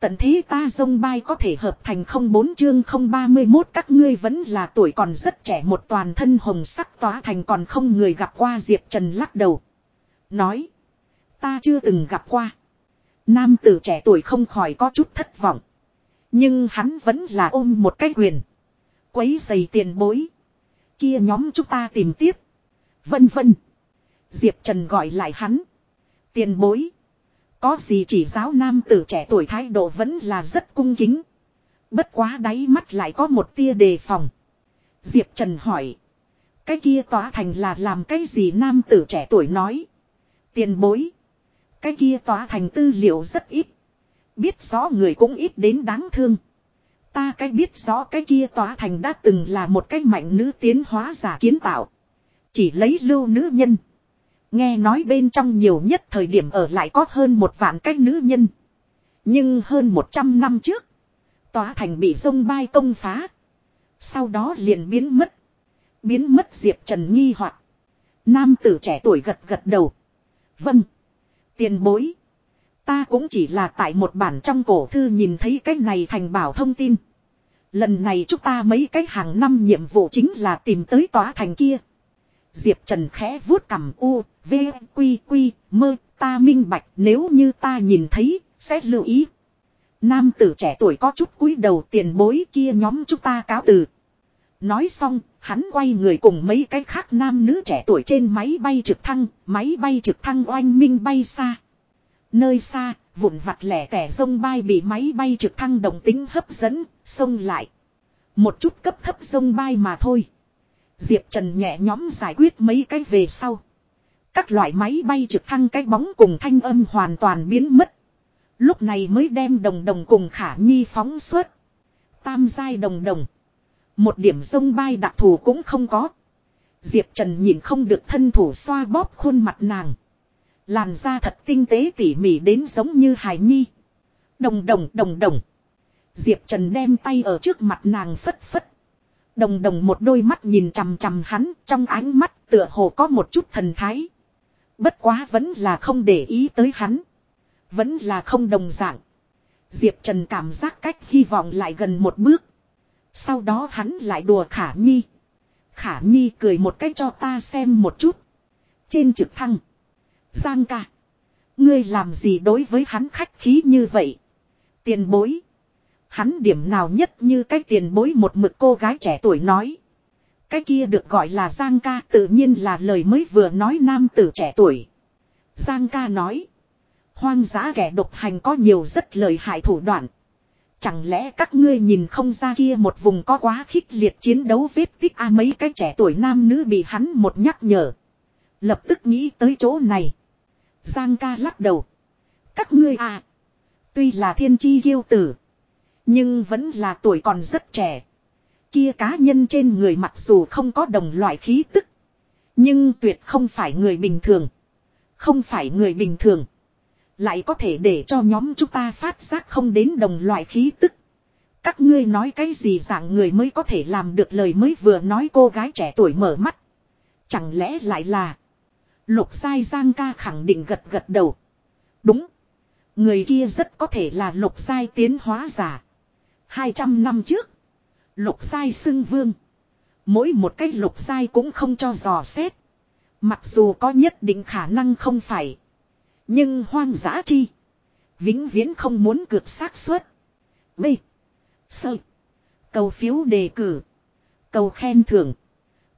Tận thế ta dông bay có thể hợp thành không bốn chương không ba mươi 031 các ngươi vẫn là tuổi còn rất trẻ, một toàn thân hồng sắc tỏa thành còn không người gặp qua Diệp Trần lắc đầu. Nói. Ta chưa từng gặp qua. Nam tử trẻ tuổi không khỏi có chút thất vọng. Nhưng hắn vẫn là ôm một cái quyền. Quấy giày tiền bối. Kia nhóm chúng ta tìm tiếp. Vân vân. Diệp Trần gọi lại hắn. Tiền bối. Có gì chỉ giáo nam tử trẻ tuổi thái độ vẫn là rất cung kính. Bất quá đáy mắt lại có một tia đề phòng. Diệp Trần hỏi. Cái kia tỏa thành là làm cái gì nam tử trẻ tuổi nói. Tiền bối. Cái kia tỏa thành tư liệu rất ít. Biết rõ người cũng ít đến đáng thương. Ta cái biết rõ cái kia tỏa thành đã từng là một cái mạnh nữ tiến hóa giả kiến tạo. Chỉ lấy lưu nữ nhân. Nghe nói bên trong nhiều nhất thời điểm ở lại có hơn một vạn cái nữ nhân. Nhưng hơn một trăm năm trước. Tòa thành bị sông bay công phá. Sau đó liền biến mất. Biến mất Diệp Trần nghi hoặc Nam tử trẻ tuổi gật gật đầu. Vâng. Tiền bối. Ta cũng chỉ là tại một bản trong cổ thư nhìn thấy cái này thành bảo thông tin. Lần này chúng ta mấy cái hàng năm nhiệm vụ chính là tìm tới tòa thành kia. Diệp Trần khẽ vuốt cầm u, v, quy quy, mơ, ta minh bạch nếu như ta nhìn thấy, sẽ lưu ý. Nam tử trẻ tuổi có chút cúi đầu tiền bối kia nhóm chúng ta cáo từ. Nói xong, hắn quay người cùng mấy cái khác nam nữ trẻ tuổi trên máy bay trực thăng, máy bay trực thăng oanh minh bay xa. Nơi xa, vụn vặt lẻ tẻ sông bay bị máy bay trực thăng đồng tính hấp dẫn, xông lại. Một chút cấp thấp sông bay mà thôi. Diệp Trần nhẹ nhóm giải quyết mấy cái về sau. Các loại máy bay trực thăng cái bóng cùng thanh âm hoàn toàn biến mất. Lúc này mới đem đồng đồng cùng khả nhi phóng suốt. Tam giai đồng đồng. Một điểm sông bay đặc thù cũng không có. Diệp Trần nhìn không được thân thủ xoa bóp khuôn mặt nàng. Làn da thật tinh tế tỉ mỉ đến giống như hài nhi. Đồng đồng đồng đồng. Diệp Trần đem tay ở trước mặt nàng phất phất. Đồng đồng một đôi mắt nhìn chằm chằm hắn, trong ánh mắt tựa hồ có một chút thần thái. Bất quá vẫn là không để ý tới hắn. Vẫn là không đồng dạng. Diệp Trần cảm giác cách hy vọng lại gần một bước. Sau đó hắn lại đùa Khả Nhi. Khả Nhi cười một cách cho ta xem một chút. Trên trực thăng. Giang ca. Ngươi làm gì đối với hắn khách khí như vậy? Tiền bối. Hắn điểm nào nhất như cái tiền bối một mực cô gái trẻ tuổi nói. Cái kia được gọi là Giang ca tự nhiên là lời mới vừa nói nam tử trẻ tuổi. Giang ca nói. Hoang dã kẻ độc hành có nhiều rất lời hại thủ đoạn. Chẳng lẽ các ngươi nhìn không ra kia một vùng có quá khích liệt chiến đấu vết tích a mấy cái trẻ tuổi nam nữ bị hắn một nhắc nhở. Lập tức nghĩ tới chỗ này. Giang ca lắc đầu. Các ngươi à. Tuy là thiên chi kiêu tử. Nhưng vẫn là tuổi còn rất trẻ. Kia cá nhân trên người mặc dù không có đồng loại khí tức. Nhưng tuyệt không phải người bình thường. Không phải người bình thường. Lại có thể để cho nhóm chúng ta phát giác không đến đồng loại khí tức. Các ngươi nói cái gì dạng người mới có thể làm được lời mới vừa nói cô gái trẻ tuổi mở mắt. Chẳng lẽ lại là. Lục sai giang ca khẳng định gật gật đầu. Đúng. Người kia rất có thể là lục sai tiến hóa giả. 200 năm trước. Lục sai xưng vương. Mỗi một cái lục sai cũng không cho dò xét. Mặc dù có nhất định khả năng không phải. Nhưng hoang dã chi. Vĩnh viễn không muốn cược xác suất. B. Sơ. Cầu phiếu đề cử. Cầu khen thưởng.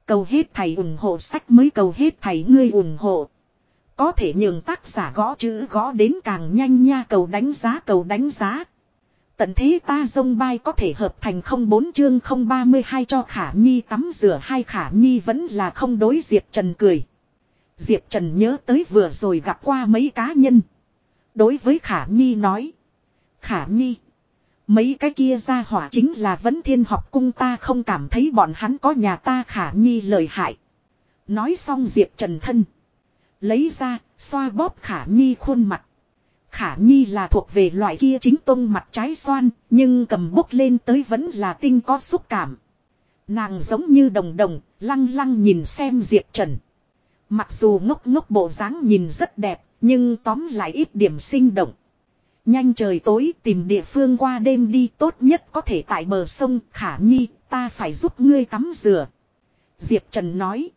Cầu hết thầy ủng hộ sách mới cầu hết thầy ngươi ủng hộ. Có thể nhường tác giả gõ chữ gõ đến càng nhanh nha, cầu đánh giá, cầu đánh giá. Tận thế ta dông bay có thể hợp thành không bốn chương không ba mươi hai cho khả nhi tắm rửa hai khả nhi vẫn là không đối Diệp Trần cười. Diệp Trần nhớ tới vừa rồi gặp qua mấy cá nhân. Đối với khả nhi nói. Khả nhi. Mấy cái kia ra hỏa chính là vấn thiên học cung ta không cảm thấy bọn hắn có nhà ta khả nhi lời hại. Nói xong Diệp Trần thân. Lấy ra, xoa bóp khả nhi khuôn mặt. Khả Nhi là thuộc về loại kia chính tông mặt trái xoan, nhưng cầm bốc lên tới vẫn là tinh có xúc cảm. Nàng giống như đồng đồng, lăng lăng nhìn xem Diệp Trần. Mặc dù ngốc ngốc bộ dáng nhìn rất đẹp, nhưng tóm lại ít điểm sinh động. Nhanh trời tối tìm địa phương qua đêm đi tốt nhất có thể tại bờ sông Khả Nhi ta phải giúp ngươi tắm rửa. Diệp Trần nói.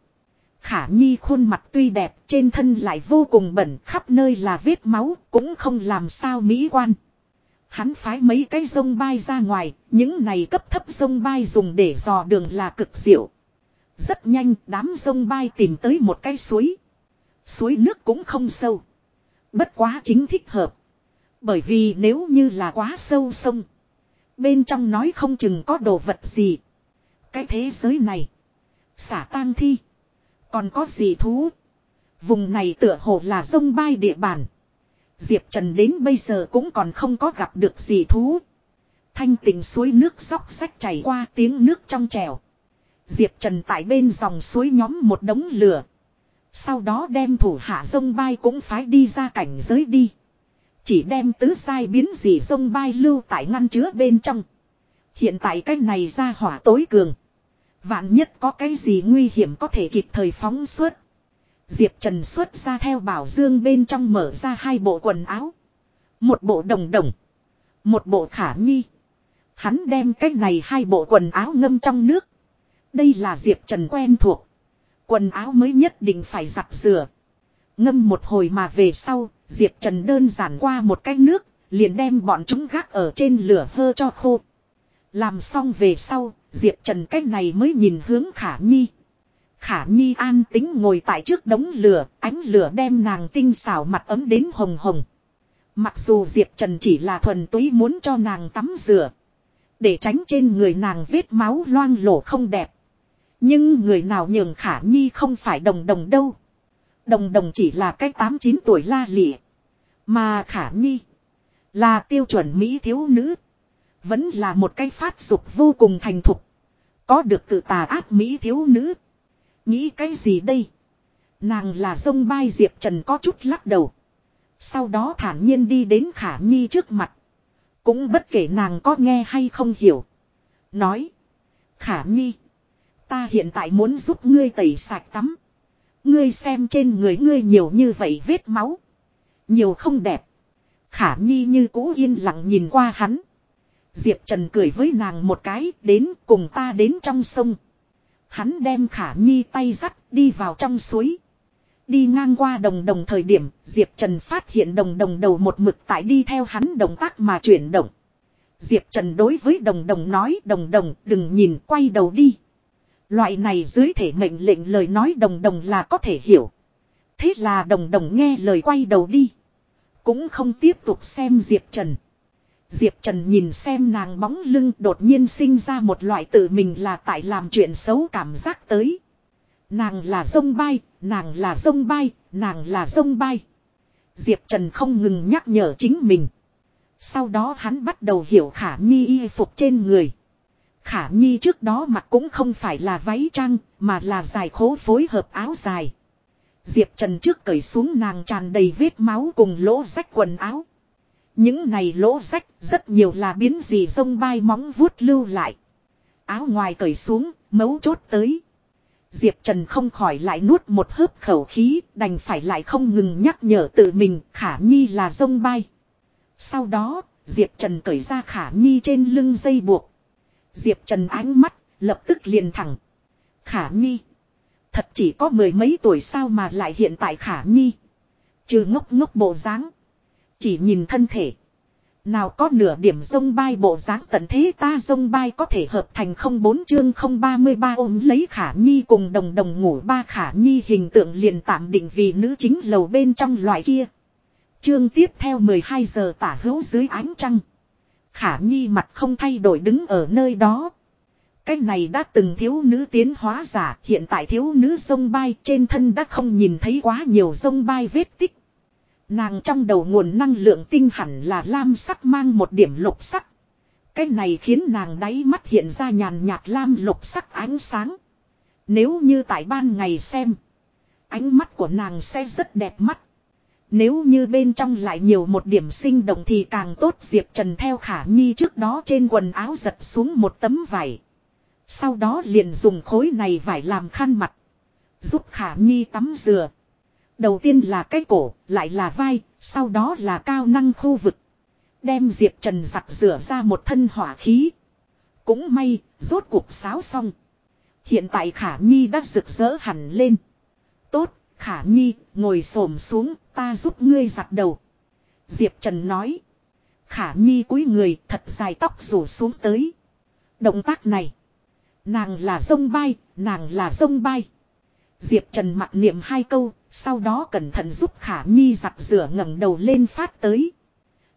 Khả Nhi khuôn mặt tuy đẹp trên thân lại vô cùng bẩn khắp nơi là vết máu cũng không làm sao mỹ quan. Hắn phái mấy cái sông bay ra ngoài, những này cấp thấp sông bay dùng để dò đường là cực diệu. Rất nhanh đám sông bay tìm tới một cái suối. Suối nước cũng không sâu. Bất quá chính thích hợp. Bởi vì nếu như là quá sâu sông. Bên trong nói không chừng có đồ vật gì. Cái thế giới này. Xả tang thi. Còn có gì thú. Vùng này tựa hồ là sông bay địa bàn. Diệp Trần đến bây giờ cũng còn không có gặp được gì thú. Thanh tình suối nước róc sách chảy qua tiếng nước trong trèo. Diệp Trần tại bên dòng suối nhóm một đống lửa. Sau đó đem thủ hạ sông bay cũng phái đi ra cảnh giới đi. Chỉ đem tứ sai biến gì sông bay lưu tại ngăn chứa bên trong. Hiện tại cái này ra hỏa tối cường. Vạn nhất có cái gì nguy hiểm có thể kịp thời phóng xuất, Diệp Trần xuất ra theo bảo dương bên trong mở ra hai bộ quần áo. Một bộ đồng đồng. Một bộ khả nhi. Hắn đem cái này hai bộ quần áo ngâm trong nước. Đây là Diệp Trần quen thuộc. Quần áo mới nhất định phải giặt rửa. Ngâm một hồi mà về sau, Diệp Trần đơn giản qua một cái nước, liền đem bọn chúng gác ở trên lửa hơ cho khô. Làm xong về sau, Diệp Trần cách này mới nhìn hướng Khả Nhi. Khả Nhi an tính ngồi tại trước đống lửa, ánh lửa đem nàng tinh xảo mặt ấm đến hồng hồng. Mặc dù Diệp Trần chỉ là thuần túy muốn cho nàng tắm rửa. Để tránh trên người nàng vết máu loang lổ không đẹp. Nhưng người nào nhường Khả Nhi không phải đồng đồng đâu. Đồng đồng chỉ là cái 8-9 tuổi la lịa. Mà Khả Nhi là tiêu chuẩn Mỹ thiếu nữ. Vẫn là một cái phát dục vô cùng thành thục. Có được tự tà ác Mỹ thiếu nữ. Nghĩ cái gì đây? Nàng là dông bai Diệp Trần có chút lắc đầu. Sau đó thản nhiên đi đến Khả Nhi trước mặt. Cũng bất kể nàng có nghe hay không hiểu. Nói. Khả Nhi. Ta hiện tại muốn giúp ngươi tẩy sạch tắm. Ngươi xem trên người ngươi nhiều như vậy vết máu. Nhiều không đẹp. Khả Nhi như cũ yên lặng nhìn qua hắn. Diệp Trần cười với nàng một cái, đến, cùng ta đến trong sông. Hắn đem khả nhi tay dắt đi vào trong suối. Đi ngang qua đồng đồng thời điểm, Diệp Trần phát hiện đồng đồng đầu một mực tại đi theo hắn động tác mà chuyển động. Diệp Trần đối với đồng đồng nói, đồng đồng, đừng nhìn, quay đầu đi. Loại này dưới thể mệnh lệnh lời nói đồng đồng là có thể hiểu. Thế là đồng đồng nghe lời quay đầu đi. Cũng không tiếp tục xem Diệp Trần. Diệp Trần nhìn xem nàng bóng lưng đột nhiên sinh ra một loại tự mình là tại làm chuyện xấu cảm giác tới. Nàng là sông bay, nàng là sông bay, nàng là sông bay. Diệp Trần không ngừng nhắc nhở chính mình. Sau đó hắn bắt đầu hiểu Khả Nhi y phục trên người. Khả Nhi trước đó mặc cũng không phải là váy trang, mà là dài khố phối hợp áo dài. Diệp Trần trước cởi xuống nàng tràn đầy vết máu cùng lỗ rách quần áo. Những này lỗ rách rất nhiều là biến gì sông bay móng vuốt lưu lại. Áo ngoài cởi xuống, mấu chốt tới. Diệp Trần không khỏi lại nuốt một hớp khẩu khí, đành phải lại không ngừng nhắc nhở tự mình, khả nhi là sông bay. Sau đó, Diệp Trần cởi ra khả nhi trên lưng dây buộc. Diệp Trần ánh mắt, lập tức liền thẳng. Khả nhi. Thật chỉ có mười mấy tuổi sao mà lại hiện tại khả nhi. Trừ ngốc ngốc bộ dáng chỉ nhìn thân thể. Nào có nửa điểm sông bay bộ dáng tận thế ta sông bay có thể hợp thành không bốn chương không ba mươi ba ôm lấy khả nhi cùng đồng đồng ngủ ba khả nhi hình tượng liền tạm định vì nữ chính lầu bên trong loại kia. Chương tiếp theo 12 giờ tả hữu dưới ánh trăng. Khả nhi mặt không thay đổi đứng ở nơi đó. Cái này đã từng thiếu nữ tiến hóa giả, hiện tại thiếu nữ sông bay trên thân đã không nhìn thấy quá nhiều sông bay vết tích. Nàng trong đầu nguồn năng lượng tinh hẳn là lam sắc mang một điểm lục sắc. Cái này khiến nàng đáy mắt hiện ra nhàn nhạt lam lục sắc ánh sáng. Nếu như tại ban ngày xem. Ánh mắt của nàng sẽ rất đẹp mắt. Nếu như bên trong lại nhiều một điểm sinh động thì càng tốt Diệp Trần theo khả nhi trước đó trên quần áo giật xuống một tấm vải. Sau đó liền dùng khối này vải làm khăn mặt. Giúp khả nhi tắm rửa. Đầu tiên là cái cổ, lại là vai, sau đó là cao năng khu vực. Đem Diệp Trần giặt rửa ra một thân hỏa khí. Cũng may, rốt cuộc sáo xong. Hiện tại Khả Nhi đã rực rỡ hẳn lên. Tốt, Khả Nhi, ngồi xổm xuống, ta giúp ngươi giặt đầu. Diệp Trần nói. Khả Nhi cúi người thật dài tóc rủ xuống tới. Động tác này. Nàng là sông bay, nàng là sông bay. Diệp Trần mặc niệm hai câu, sau đó cẩn thận giúp Khả Nhi giặt rửa ngẩng đầu lên phát tới.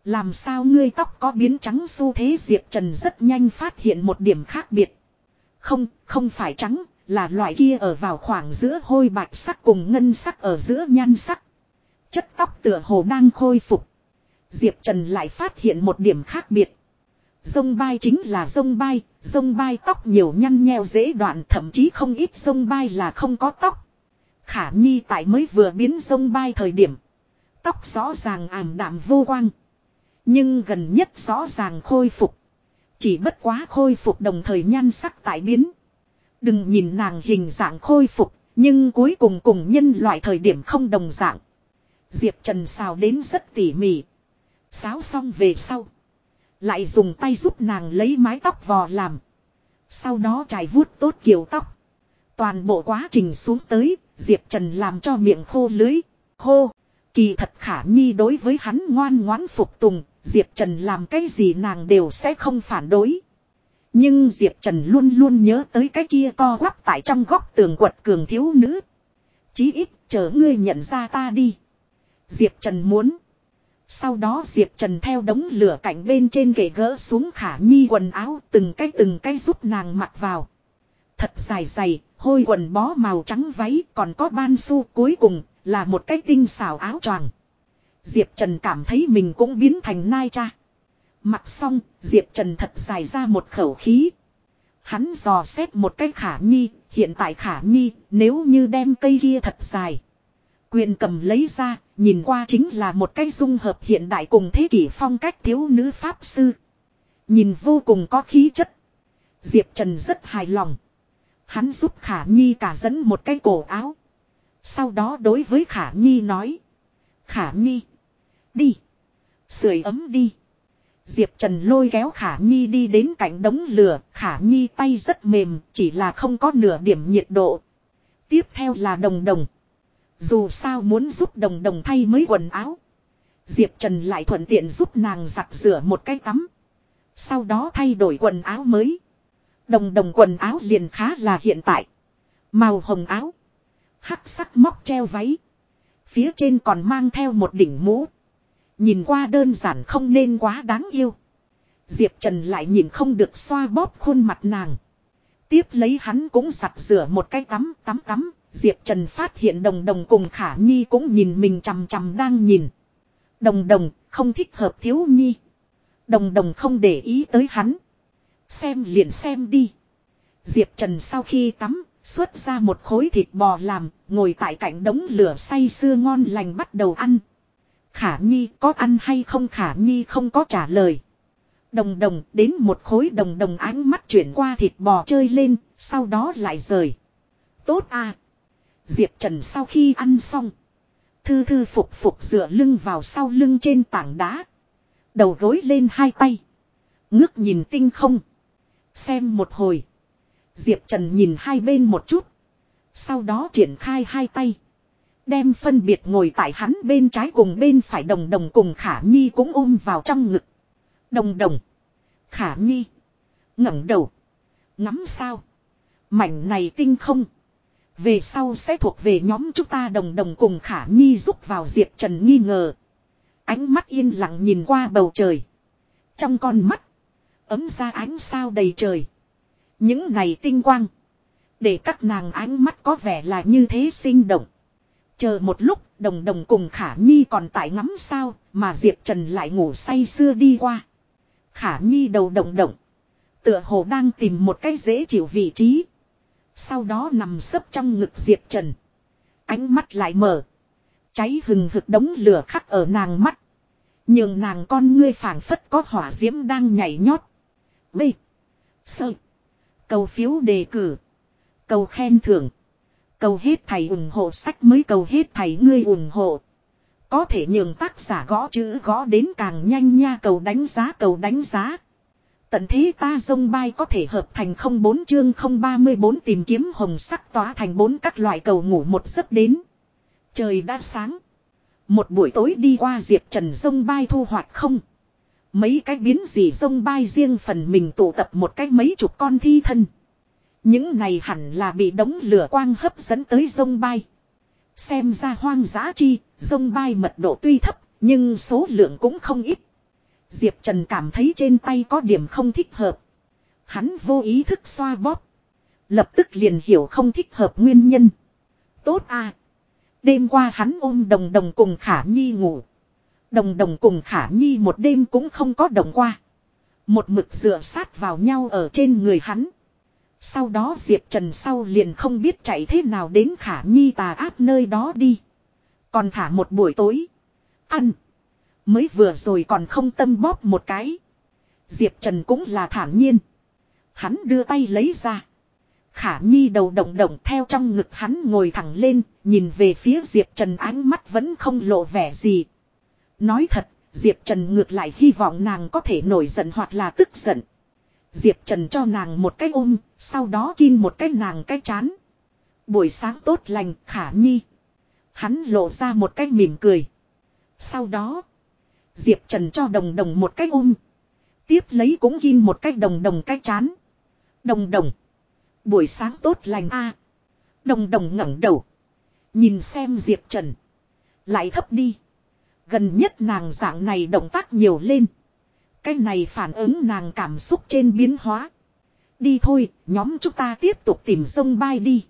Làm sao ngươi tóc có biến trắng xu thế Diệp Trần rất nhanh phát hiện một điểm khác biệt. Không, không phải trắng, là loại kia ở vào khoảng giữa hôi bạch sắc cùng ngân sắc ở giữa nhan sắc. Chất tóc tựa hồ đang khôi phục. Diệp Trần lại phát hiện một điểm khác biệt. Dông bay chính là dông bay, dông bay tóc nhiều nhăn nheo dễ đoạn thậm chí không ít dông bay là không có tóc. Khả Nhi tại mới vừa biến sông bay thời điểm. Tóc rõ ràng ảm đạm vô quang. Nhưng gần nhất rõ ràng khôi phục. Chỉ bất quá khôi phục đồng thời nhan sắc tại biến. Đừng nhìn nàng hình dạng khôi phục, nhưng cuối cùng cùng nhân loại thời điểm không đồng dạng. Diệp Trần xào đến rất tỉ mỉ. Sáo xong về sau. Lại dùng tay giúp nàng lấy mái tóc vò làm. Sau đó trải vuốt tốt kiểu tóc. Toàn bộ quá trình xuống tới, Diệp Trần làm cho miệng khô lưới. Khô. Kỳ thật khả nhi đối với hắn ngoan ngoãn phục tùng, Diệp Trần làm cái gì nàng đều sẽ không phản đối. Nhưng Diệp Trần luôn luôn nhớ tới cái kia co quắp tại trong góc tường quật cường thiếu nữ. Chí ít chờ ngươi nhận ra ta đi. Diệp Trần muốn. Sau đó Diệp Trần theo đống lửa cạnh bên trên kể gỡ xuống khả nhi quần áo từng cái từng cái giúp nàng mặc vào. Thật dài dày, hôi quần bó màu trắng váy còn có ban su cuối cùng là một cái tinh xảo áo choàng. Diệp Trần cảm thấy mình cũng biến thành nai cha. Mặc xong, Diệp Trần thật dài ra một khẩu khí. Hắn dò xét một cái khả nhi, hiện tại khả nhi, nếu như đem cây kia thật dài. Quyền cầm lấy ra, nhìn qua chính là một cái dung hợp hiện đại cùng thế kỷ phong cách thiếu nữ pháp sư. Nhìn vô cùng có khí chất. Diệp Trần rất hài lòng. Hắn giúp Khả Nhi cả dẫn một cái cổ áo. Sau đó đối với Khả Nhi nói. Khả Nhi. Đi. Sưởi ấm đi. Diệp Trần lôi kéo Khả Nhi đi đến cạnh đống lửa. Khả Nhi tay rất mềm. Chỉ là không có nửa điểm nhiệt độ. Tiếp theo là đồng đồng. Dù sao muốn giúp đồng đồng thay mới quần áo. Diệp Trần lại thuận tiện giúp nàng giặt rửa một cái tắm. Sau đó thay đổi quần áo mới. Đồng đồng quần áo liền khá là hiện tại. Màu hồng áo. Hắc sắc móc treo váy. Phía trên còn mang theo một đỉnh mũ. Nhìn qua đơn giản không nên quá đáng yêu. Diệp Trần lại nhìn không được xoa bóp khuôn mặt nàng. Tiếp lấy hắn cũng giặt rửa một cái tắm tắm tắm. Diệp Trần phát hiện đồng đồng cùng khả nhi cũng nhìn mình chằm chằm đang nhìn. Đồng đồng, không thích hợp thiếu nhi. Đồng đồng không để ý tới hắn. Xem liền xem đi. Diệp Trần sau khi tắm, xuất ra một khối thịt bò làm, ngồi tại cạnh đống lửa say sưa ngon lành bắt đầu ăn. Khả Nhi có ăn hay không Khả Nhi không có trả lời. Đồng đồng đến một khối đồng đồng ánh mắt chuyển qua thịt bò chơi lên, sau đó lại rời. Tốt à. Diệp Trần sau khi ăn xong. Thư thư phục phục dựa lưng vào sau lưng trên tảng đá. Đầu gối lên hai tay. Ngước nhìn tinh không. Xem một hồi. Diệp Trần nhìn hai bên một chút. Sau đó triển khai hai tay. Đem phân biệt ngồi tại hắn bên trái cùng bên phải đồng đồng cùng Khả Nhi cũng ôm vào trong ngực. Đồng đồng. Khả Nhi. ngẩng đầu. Ngắm sao. Mảnh này tinh không. Về sau sẽ thuộc về nhóm chúng ta đồng đồng cùng Khả Nhi giúp vào Diệp Trần nghi ngờ. Ánh mắt yên lặng nhìn qua bầu trời. Trong con mắt. Ấm ra ánh sao đầy trời. Những này tinh quang. Để các nàng ánh mắt có vẻ là như thế sinh động. Chờ một lúc, đồng đồng cùng Khả Nhi còn tại ngắm sao, mà Diệp Trần lại ngủ say xưa đi qua. Khả Nhi đầu động động. Tựa hồ đang tìm một cái dễ chịu vị trí. Sau đó nằm sấp trong ngực Diệp Trần. Ánh mắt lại mở. Cháy hừng hực đống lửa khắc ở nàng mắt. Nhưng nàng con ngươi phảng phất có hỏa diễm đang nhảy nhót. B. Sơ. Cầu phiếu đề cử. Cầu khen thưởng. Cầu hết thầy ủng hộ sách mới cầu hết thầy ngươi ủng hộ. Có thể nhường tác giả gõ chữ gõ đến càng nhanh nha, cầu đánh giá, cầu đánh giá. Tận thế ta dông bay có thể hợp thành không bốn chương không ba mươi bốn tìm kiếm hồng sắc tỏa thành bốn các loại cầu ngủ một giấc đến. Trời đã sáng. Một buổi tối đi qua Diệp Trần dông bay thu hoạch không. Mấy cái biến gì sông bay riêng phần mình tụ tập một cái mấy chục con thi thân. Những này hẳn là bị đống lửa quang hấp dẫn tới sông bay. Xem ra hoang dã chi, sông bay mật độ tuy thấp, nhưng số lượng cũng không ít. Diệp Trần cảm thấy trên tay có điểm không thích hợp. Hắn vô ý thức xoa bóp. Lập tức liền hiểu không thích hợp nguyên nhân. Tốt à. Đêm qua hắn ôm đồng đồng cùng Khả Nhi ngủ. Đồng đồng cùng Khả Nhi một đêm cũng không có đồng qua. Một mực dựa sát vào nhau ở trên người hắn. Sau đó Diệp Trần sau liền không biết chạy thế nào đến Khả Nhi tà áp nơi đó đi. Còn thả một buổi tối. Ăn. Mới vừa rồi còn không tâm bóp một cái. Diệp Trần cũng là thản nhiên. Hắn đưa tay lấy ra. Khả Nhi đầu động động theo trong ngực hắn ngồi thẳng lên, nhìn về phía Diệp Trần ánh mắt vẫn không lộ vẻ gì. Nói thật, Diệp Trần ngược lại hy vọng nàng có thể nổi giận hoặc là tức giận. Diệp Trần cho nàng một cái ôm, sau đó kin một cái nàng cái chán. Buổi sáng tốt lành, Khả Nhi. Hắn lộ ra một cái mỉm cười. Sau đó, Diệp Trần cho đồng đồng một cái ôm. Tiếp lấy cũng kin một cái đồng đồng cái chán. Đồng đồng. Buổi sáng tốt lành a Đồng đồng ngẩng đầu. Nhìn xem Diệp Trần. Lại thấp đi. Gần nhất nàng dạng này động tác nhiều lên. Cái này phản ứng nàng cảm xúc trên biến hóa. Đi thôi, nhóm chúng ta tiếp tục tìm sông bay đi.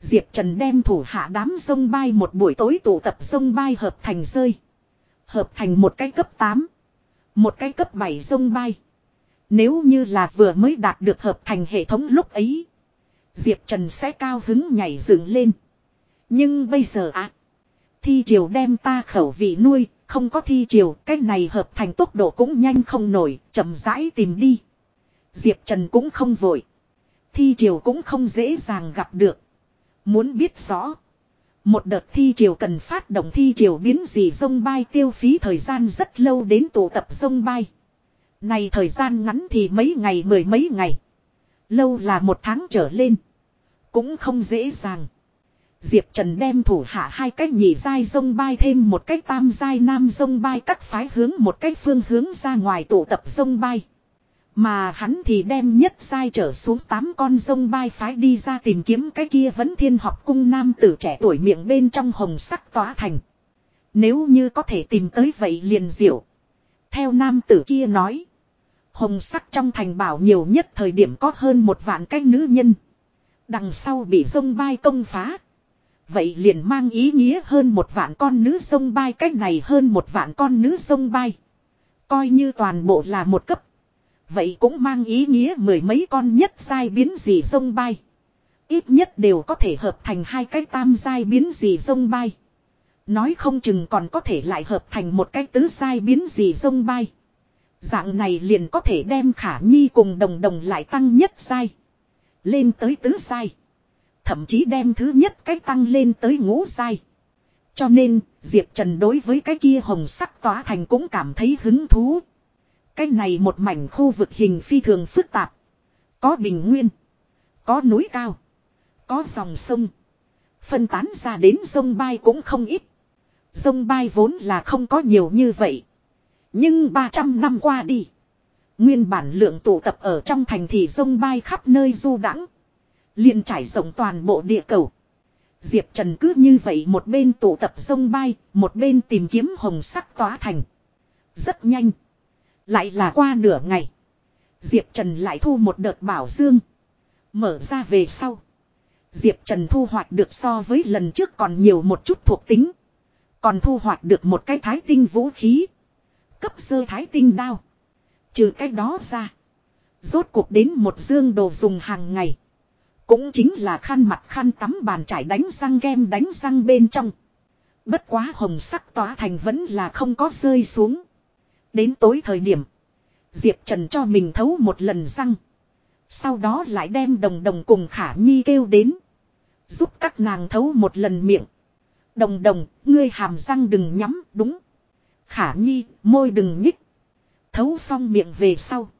Diệp Trần đem thủ hạ đám sông bay một buổi tối tụ tập sông bay hợp thành rơi. Hợp thành một cái cấp 8. Một cái cấp 7 sông bay. Nếu như là vừa mới đạt được hợp thành hệ thống lúc ấy. Diệp Trần sẽ cao hứng nhảy dựng lên. Nhưng bây giờ ạ. À, thi triều đem ta khẩu vị nuôi. Không có thi triều. Cái này hợp thành tốc độ cũng nhanh không nổi. chậm rãi tìm đi. Diệp Trần cũng không vội. Thi triều cũng không dễ dàng gặp được. Muốn biết rõ. Một đợt thi triều cần phát động thi triều biến gì sông bay tiêu phí thời gian rất lâu đến tụ tập sông bay. Này thời gian ngắn thì mấy ngày mười mấy ngày. Lâu là một tháng trở lên. Cũng không dễ dàng. Diệp Trần đem thủ hạ hai cách nhị dai sông bay thêm một cách tam dai nam sông bay các phái hướng một cách phương hướng ra ngoài tụ tập sông bay. Mà hắn thì đem nhất sai trở xuống tám con sông bay phái đi ra tìm kiếm cái kia vẫn thiên học cung nam tử trẻ tuổi miệng bên trong hồng sắc tỏa thành. Nếu như có thể tìm tới vậy liền diệu. Theo nam tử kia nói. Hồng sắc trong thành bảo nhiều nhất thời điểm có hơn một vạn cái nữ nhân. Đằng sau bị sông bay công phá. Vậy liền mang ý nghĩa hơn một vạn con nữ sông bay, cách này hơn một vạn con nữ sông bay. Coi như toàn bộ là một cấp. Vậy cũng mang ý nghĩa mười mấy con nhất sai biến gì sông bay. Ít nhất đều có thể hợp thành hai cái tam sai biến gì sông bay. Nói không chừng còn có thể lại hợp thành một cái tứ sai biến gì sông bay. Dạng này liền có thể đem khả nhi cùng đồng đồng lại tăng nhất sai. Lên tới tứ sai. Thậm chí đem thứ nhất cái tăng lên tới ngũ sai. Cho nên, Diệp Trần đối với cái kia hồng sắc tỏa thành cũng cảm thấy hứng thú. Cái này một mảnh khu vực hình phi thường phức tạp. Có bình nguyên. Có núi cao. Có dòng sông. Phân tán ra đến sông bay cũng không ít. Sông bay vốn là không có nhiều như vậy. Nhưng 300 năm qua đi. Nguyên bản lượng tụ tập ở trong thành thị sông bay khắp nơi du đãng liền trải rộng toàn bộ địa cầu. Diệp Trần cứ như vậy một bên tụ tập sông bay, một bên tìm kiếm hồng sắc tỏa thành. Rất nhanh. Lại là qua nửa ngày. Diệp Trần lại thu một đợt bảo dương. Mở ra về sau. Diệp Trần thu hoạch được so với lần trước còn nhiều một chút thuộc tính. Còn thu hoạch được một cái thái tinh vũ khí. Cấp sơ thái tinh đao. Trừ cái đó ra. Rốt cuộc đến một dương đồ dùng hàng ngày. Cũng chính là khăn mặt khăn tắm bàn trải đánh răng kem đánh răng bên trong. Bất quá hồng sắc tỏa thành vẫn là không có rơi xuống. Đến tối thời điểm. Diệp Trần cho mình thấu một lần răng. Sau đó lại đem đồng đồng cùng khả nhi kêu đến. Giúp các nàng thấu một lần miệng. Đồng đồng, ngươi hàm răng đừng nhắm, đúng. Khả nhi, môi đừng nhích. Thấu xong miệng về sau.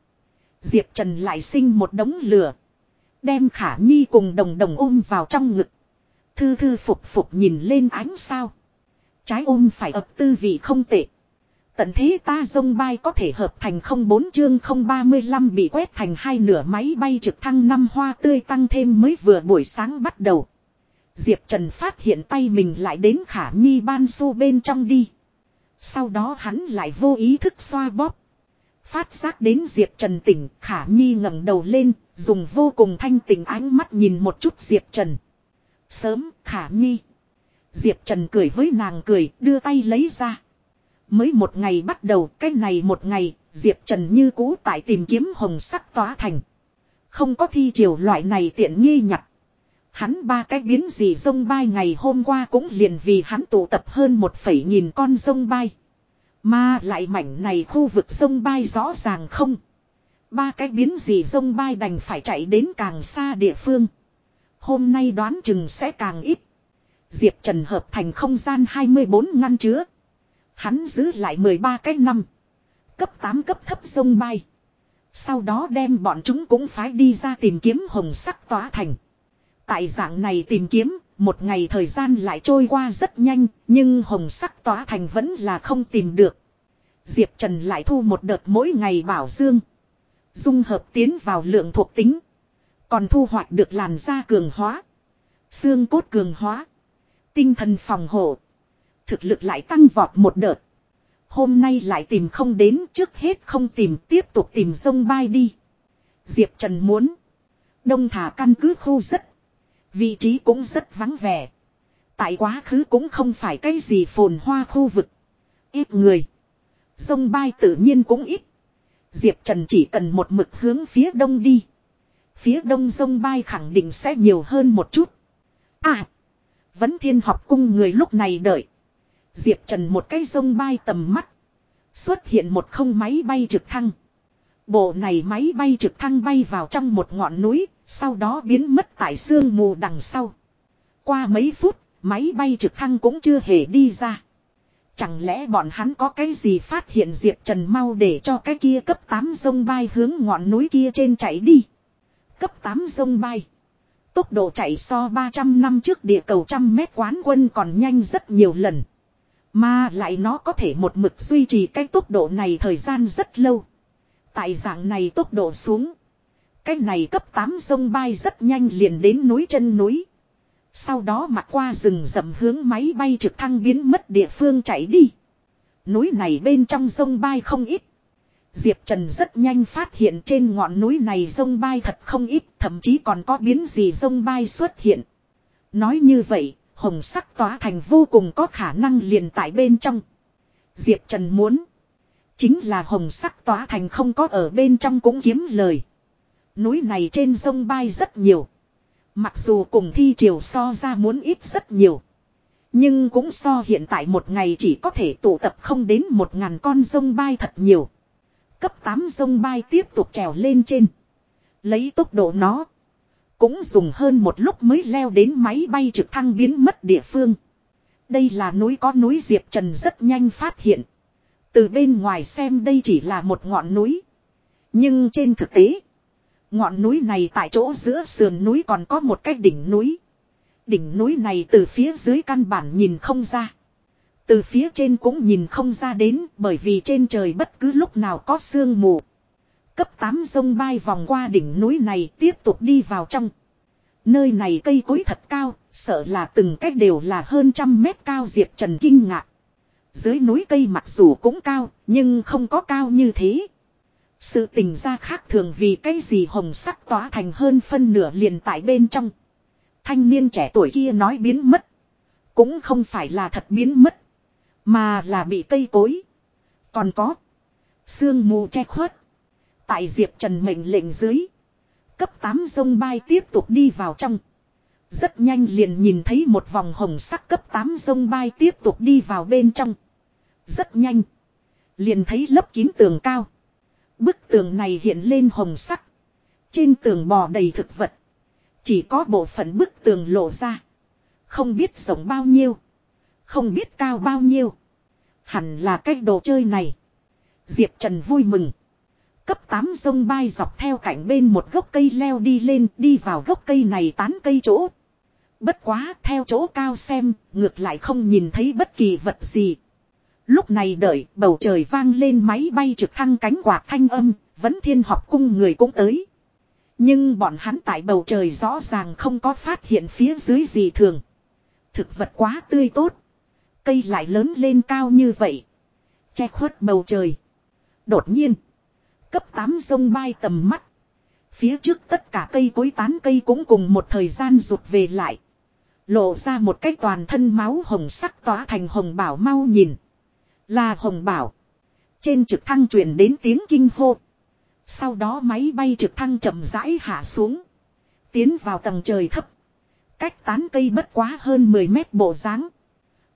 Diệp Trần lại sinh một đống lửa. Đem khả nhi cùng đồng đồng ôm vào trong ngực. Thư thư phục phục nhìn lên ánh sao. Trái ôm phải ập tư vị không tệ. Tận thế ta dông bay có thể hợp thành không bốn chương không ba mươi lăm bị quét thành hai nửa máy bay trực thăng năm hoa tươi tăng thêm mới vừa buổi sáng bắt đầu. Diệp Trần phát hiện tay mình lại đến khả nhi ban su bên trong đi. Sau đó hắn lại vô ý thức xoa bóp. Phát giác đến Diệp Trần tỉnh, Khả Nhi ngẩng đầu lên, dùng vô cùng thanh tỉnh ánh mắt nhìn một chút Diệp Trần. Sớm, Khả Nhi. Diệp Trần cười với nàng cười, đưa tay lấy ra. Mới một ngày bắt đầu, cái này một ngày, Diệp Trần như cũ tại tìm kiếm hồng sắc tỏa thành. Không có thi triều loại này tiện nghi nhặt. Hắn ba cái biến gì sông bay ngày hôm qua cũng liền vì hắn tụ tập hơn một phẩy nghìn con sông bay. Mà lại mảnh này khu vực sông bay rõ ràng không. Ba cái biến gì sông bay đành phải chạy đến càng xa địa phương. Hôm nay đoán chừng sẽ càng ít. Diệp Trần hợp thành không gian 24 ngăn chứa. Hắn giữ lại 13 cái năm. Cấp 8 cấp thấp sông bay. Sau đó đem bọn chúng cũng phái đi ra tìm kiếm hồng sắc tỏa thành. Tại dạng này tìm kiếm, một ngày thời gian lại trôi qua rất nhanh, nhưng hồng sắc tỏa thành vẫn là không tìm được. Diệp Trần lại thu một đợt mỗi ngày bảo dương. Dung hợp tiến vào lượng thuộc tính. Còn thu hoạch được làn da cường hóa. Xương cốt cường hóa. Tinh thần phòng hộ. Thực lực lại tăng vọt một đợt. Hôm nay lại tìm không đến trước hết không tìm tiếp tục tìm sông bay đi. Diệp Trần muốn. Đông thả căn cứ khu rất Vị trí cũng rất vắng vẻ. Tại quá khứ cũng không phải cái gì phồn hoa khu vực. Ít người. Sông bay tự nhiên cũng ít. Diệp Trần chỉ cần một mực hướng phía đông đi. Phía đông sông bay khẳng định sẽ nhiều hơn một chút. À. Vẫn thiên học cung người lúc này đợi. Diệp Trần một cái sông bay tầm mắt. Xuất hiện một không máy bay trực thăng. Bộ này máy bay trực thăng bay vào trong một ngọn núi, sau đó biến mất tại sương mù đằng sau. Qua mấy phút, máy bay trực thăng cũng chưa hề đi ra. Chẳng lẽ bọn hắn có cái gì phát hiện Diệp Trần mau để cho cái kia cấp 8 sông bay hướng ngọn núi kia trên chạy đi. Cấp 8 sông bay. Tốc độ chạy so 300 năm trước địa cầu trăm mét quán quân còn nhanh rất nhiều lần. Mà lại nó có thể một mực duy trì cái tốc độ này thời gian rất lâu. Tại dạng này tốc độ xuống. Cái này cấp 8 sông bay rất nhanh liền đến núi chân núi. Sau đó mặt qua rừng rậm hướng máy bay trực thăng biến mất địa phương chạy đi. Núi này bên trong sông bay không ít. Diệp Trần rất nhanh phát hiện trên ngọn núi này sông bay thật không ít, thậm chí còn có biến gì sông bay xuất hiện. Nói như vậy, hồng sắc tỏa thành vô cùng có khả năng liền tại bên trong. Diệp Trần muốn. Chính là hồng sắc tỏa thành không có ở bên trong cũng kiếm lời. Núi này trên sông bay rất nhiều. Mặc dù cùng thi triều so ra muốn ít rất nhiều. Nhưng cũng so hiện tại một ngày chỉ có thể tụ tập không đến một ngàn con sông bay thật nhiều. Cấp 8 sông bay tiếp tục trèo lên trên. Lấy tốc độ nó. Cũng dùng hơn một lúc mới leo đến máy bay trực thăng biến mất địa phương. Đây là núi có núi Diệp Trần rất nhanh phát hiện. Từ bên ngoài xem đây chỉ là một ngọn núi. Nhưng trên thực tế. Ngọn núi này tại chỗ giữa sườn núi còn có một cái đỉnh núi. Đỉnh núi này từ phía dưới căn bản nhìn không ra. Từ phía trên cũng nhìn không ra đến bởi vì trên trời bất cứ lúc nào có sương mù. Cấp 8 sông bay vòng qua đỉnh núi này tiếp tục đi vào trong. Nơi này cây cối thật cao, sợ là từng cách đều là hơn trăm mét cao Diệp Trần kinh ngạc. Dưới núi cây mặc dù cũng cao, nhưng không có cao như thế. Sự tình ra khác thường vì cái gì hồng sắc tỏa thành hơn phân nửa liền tại bên trong. Thanh niên trẻ tuổi kia nói biến mất. Cũng không phải là thật biến mất. Mà là bị cây cối. Còn có. Sương mù che khuất. Tại Diệp Trần mệnh lệnh dưới. Cấp 8 sông bay tiếp tục đi vào trong. Rất nhanh liền nhìn thấy một vòng hồng sắc cấp 8 sông bay tiếp tục đi vào bên trong. Rất nhanh. Liền thấy lớp kín tường cao. Bức tường này hiện lên hồng sắc. Trên tường bò đầy thực vật. Chỉ có bộ phận bức tường lộ ra. Không biết rộng bao nhiêu. Không biết cao bao nhiêu. Hẳn là cái đồ chơi này. Diệp Trần vui mừng. Cấp 8 sông bay dọc theo cạnh bên một gốc cây leo đi lên, đi vào gốc cây này tán cây chỗ. Bất quá theo chỗ cao xem ngược lại không nhìn thấy bất kỳ vật gì. Lúc này đợi bầu trời vang lên máy bay trực thăng cánh quạt thanh âm, vẫn thiên họp cung người cũng tới. Nhưng bọn hắn tại bầu trời rõ ràng không có phát hiện phía dưới gì thường. Thực vật quá tươi tốt. Cây lại lớn lên cao như vậy. Che khuất bầu trời. Đột nhiên. Cấp 8 sông bay tầm mắt. Phía trước tất cả cây cối tán cây cũng cùng một thời gian rụt về lại. Lộ ra một cái toàn thân máu hồng sắc tỏa thành hồng bảo mau nhìn. Là hồng bảo. Trên trực thăng truyền đến tiếng kinh hô. Sau đó máy bay trực thăng chậm rãi hạ xuống. Tiến vào tầng trời thấp. Cách tán cây bất quá hơn 10 mét bộ dáng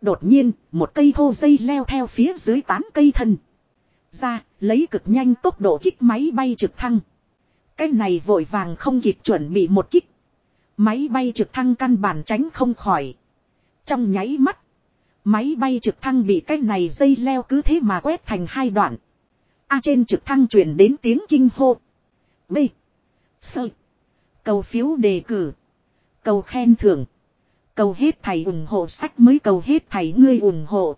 Đột nhiên, một cây thô dây leo theo phía dưới tán cây thân. Ra, lấy cực nhanh tốc độ kích máy bay trực thăng. Cái này vội vàng không kịp chuẩn bị một kích. Máy bay trực thăng căn bản tránh không khỏi. Trong nháy mắt. Máy bay trực thăng bị cái này dây leo cứ thế mà quét thành hai đoạn. A trên trực thăng truyền đến tiếng kinh hô. B. Sơ. Cầu phiếu đề cử. Cầu khen thưởng. Cầu hết thầy ủng hộ sách mới cầu hết thầy ngươi ủng hộ.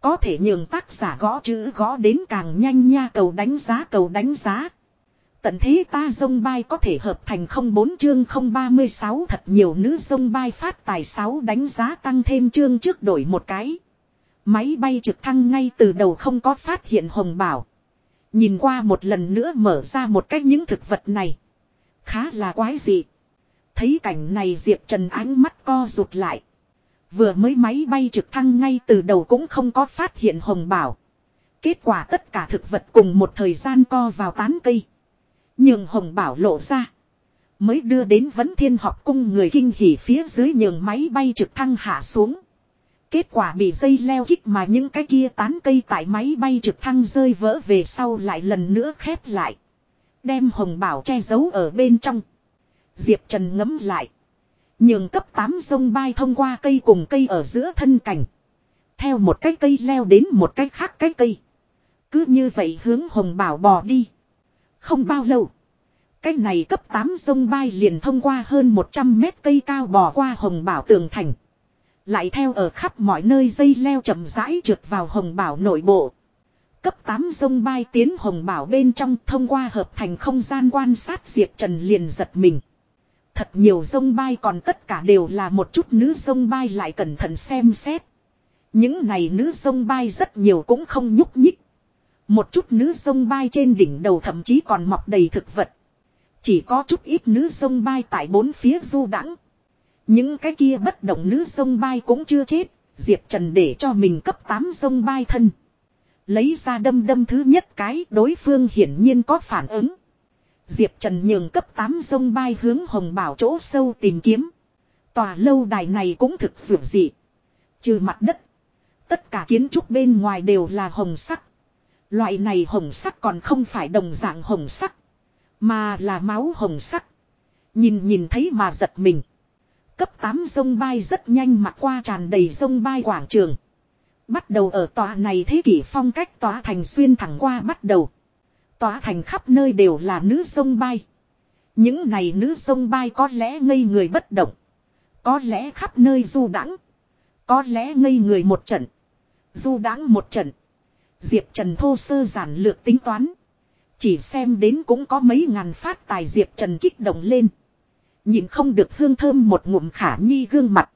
Có thể nhường tác giả gõ chữ gõ đến càng nhanh nha, cầu đánh giá, cầu đánh giá. Tận thế ta dông bay có thể hợp thành không bốn chương không ba mươi sáu thật nhiều nữ dông bay phát tài sáu đánh giá tăng thêm chương trước đổi một cái. Máy bay trực thăng ngay từ đầu không có phát hiện hồng bảo. Nhìn qua một lần nữa mở ra một cách những thực vật này. Khá là quái dị. Thấy cảnh này Diệp Trần ánh mắt co rụt lại. Vừa mới máy bay trực thăng ngay từ đầu cũng không có phát hiện hồng bảo. Kết quả tất cả thực vật cùng một thời gian co vào tán cây. Nhường hồng bảo lộ ra. Mới đưa đến vấn thiên học cung người kinh hỉ phía dưới nhường máy bay trực thăng hạ xuống. Kết quả bị dây leo kích mà những cái kia tán cây tại máy bay trực thăng rơi vỡ về sau lại lần nữa khép lại. Đem hồng bảo che giấu ở bên trong. Diệp Trần ngấm lại. Nhường cấp 8 sông bay thông qua cây cùng cây ở giữa thân cảnh. Theo một cái cây leo đến một cái khác cái cây. Cứ như vậy hướng hồng bảo bò đi. Không bao lâu. Cái này cấp 8 sông bay liền thông qua hơn 100 mét cây cao bò qua hồng bảo tường thành. Lại theo ở khắp mọi nơi dây leo chậm rãi trượt vào hồng bảo nội bộ. Cấp 8 sông bay tiến hồng bảo bên trong thông qua hợp thành không gian quan sát Diệp Trần liền giật mình. Thật nhiều sông bay còn tất cả đều là một chút nữ sông bay lại cẩn thận xem xét. Những này nữ sông bay rất nhiều cũng không nhúc nhích. Một chút nữ sông bay trên đỉnh đầu thậm chí còn mọc đầy thực vật. Chỉ có chút ít nữ sông bay tại bốn phía du đãng những cái kia bất động nữ sông bay cũng chưa chết, Diệp Trần để cho mình cấp 8 sông bay thân. Lấy ra đâm đâm thứ nhất cái đối phương hiển nhiên có phản ứng. Diệp Trần nhường cấp 8 sông bay hướng hồng bảo chỗ sâu tìm kiếm. Tòa lâu đài này cũng thực dụ dị. Trừ mặt đất. Tất cả kiến trúc bên ngoài đều là hồng sắc. Loại này hồng sắc còn không phải đồng dạng hồng sắc. Mà là máu hồng sắc. Nhìn nhìn thấy mà giật mình. Cấp 8 sông bay rất nhanh mặc qua tràn đầy sông bay quảng trường. Bắt đầu ở tòa này thế kỷ phong cách tòa thành xuyên thẳng qua bắt đầu. Tòa thành khắp nơi đều là nữ sông bay. Những này nữ sông bay có lẽ ngây người bất động. Có lẽ khắp nơi du đãng Có lẽ ngây người một trận. Du đãng một trận. Diệp Trần thô sơ giản lược tính toán. Chỉ xem đến cũng có mấy ngàn phát tài Diệp Trần kích động lên. Nhìn không được hương thơm một ngụm khả nhi gương mặt.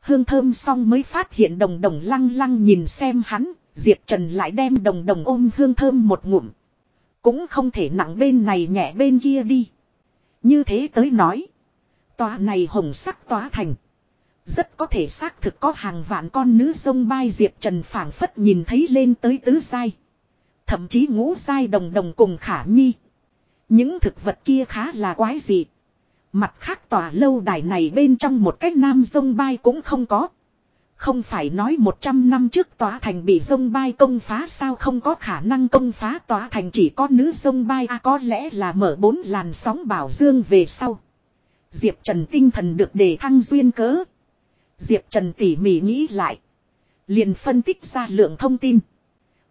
Hương thơm xong mới phát hiện đồng đồng lăng lăng nhìn xem hắn, Diệp Trần lại đem đồng đồng ôm hương thơm một ngụm. Cũng không thể nặng bên này nhẹ bên kia đi. Như thế tới nói. Tòa này hồng sắc tòa thành. Rất có thể xác thực có hàng vạn con nữ sông bay Diệp Trần phảng phất nhìn thấy lên tới tứ sai. Thậm chí ngũ sai đồng đồng cùng khả nhi. Những thực vật kia khá là quái dị. Mặt khác tòa lâu đài này bên trong một cái nam sông bay cũng không có. Không phải nói 100 năm trước tòa thành bị sông bay công phá sao không có khả năng công phá tòa thành chỉ có nữ sông bay à có lẽ là mở bốn làn sóng bảo dương về sau. Diệp Trần tinh thần được đề thăng duyên cớ. Diệp Trần tỉ mỉ nghĩ lại. liền phân tích ra lượng thông tin.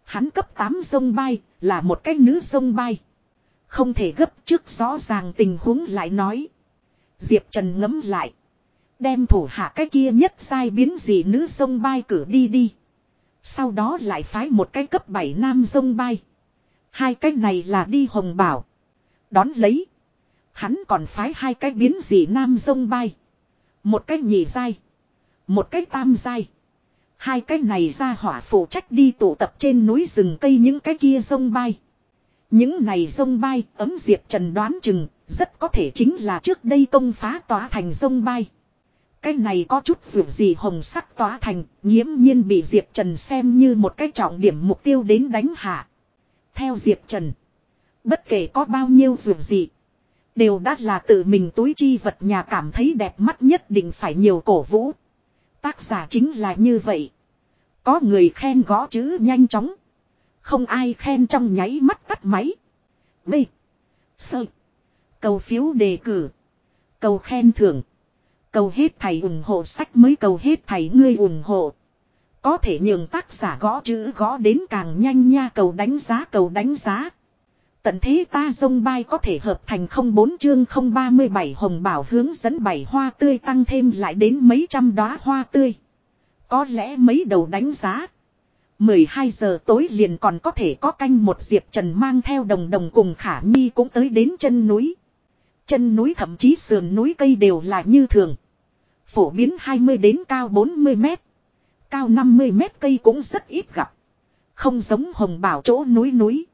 Hắn cấp 8 sông bay, là một cái nữ sông bay. Không thể gấp trước rõ ràng tình huống lại nói. Diệp Trần ngấm lại. Đem thủ hạ cái kia nhất sai biến gì nữ sông bay cử đi đi. Sau đó lại phái một cái cấp 7 nam sông bay. Hai cái này là đi hồng bảo. Đón lấy. Hắn còn phái hai cái biến dị nam sông bay. Một cái nhị dai. Một cái tam giai. Hai cái này ra hỏa phụ trách đi tụ tập trên núi rừng cây những cái kia sông bay. Những này sông bay, ấm Diệp Trần đoán chừng, rất có thể chính là trước đây công phá tỏa thành sông bay. Cái này có chút dù gì hồng sắc tỏa thành, nghiễm nhiên bị Diệp Trần xem như một cái trọng điểm mục tiêu đến đánh hạ. Theo Diệp Trần. Bất kể có bao nhiêu dù gì. Đều đã là tự mình túi chi vật nhà cảm thấy đẹp mắt nhất định phải nhiều cổ vũ. Tác giả chính là như vậy. Có người khen gõ chữ nhanh chóng. Không ai khen trong nháy mắt tắt máy. B. Sơ. Cầu phiếu đề cử. Cầu khen thưởng. Cầu hết thầy ủng hộ sách mới cầu hết thầy ngươi ủng hộ. Có thể nhường tác giả gõ chữ gõ đến càng nhanh nha, cầu đánh giá, cầu đánh giá. Tận thế ta dông bay có thể hợp thành 04 chương 037 hồng bảo hướng dẫn bảy hoa tươi tăng thêm lại đến mấy trăm đóa hoa tươi. Có lẽ mấy đầu đánh giá. 12 giờ tối liền còn có thể có canh một Diệp Trần mang theo đồng đồng cùng Khả Nhi cũng tới đến chân núi. Chân núi thậm chí sườn núi cây đều là như thường. Phổ biến 20 đến cao 40 mét. Cao 50 mét cây cũng rất ít gặp. Không giống hồng bảo chỗ núi núi.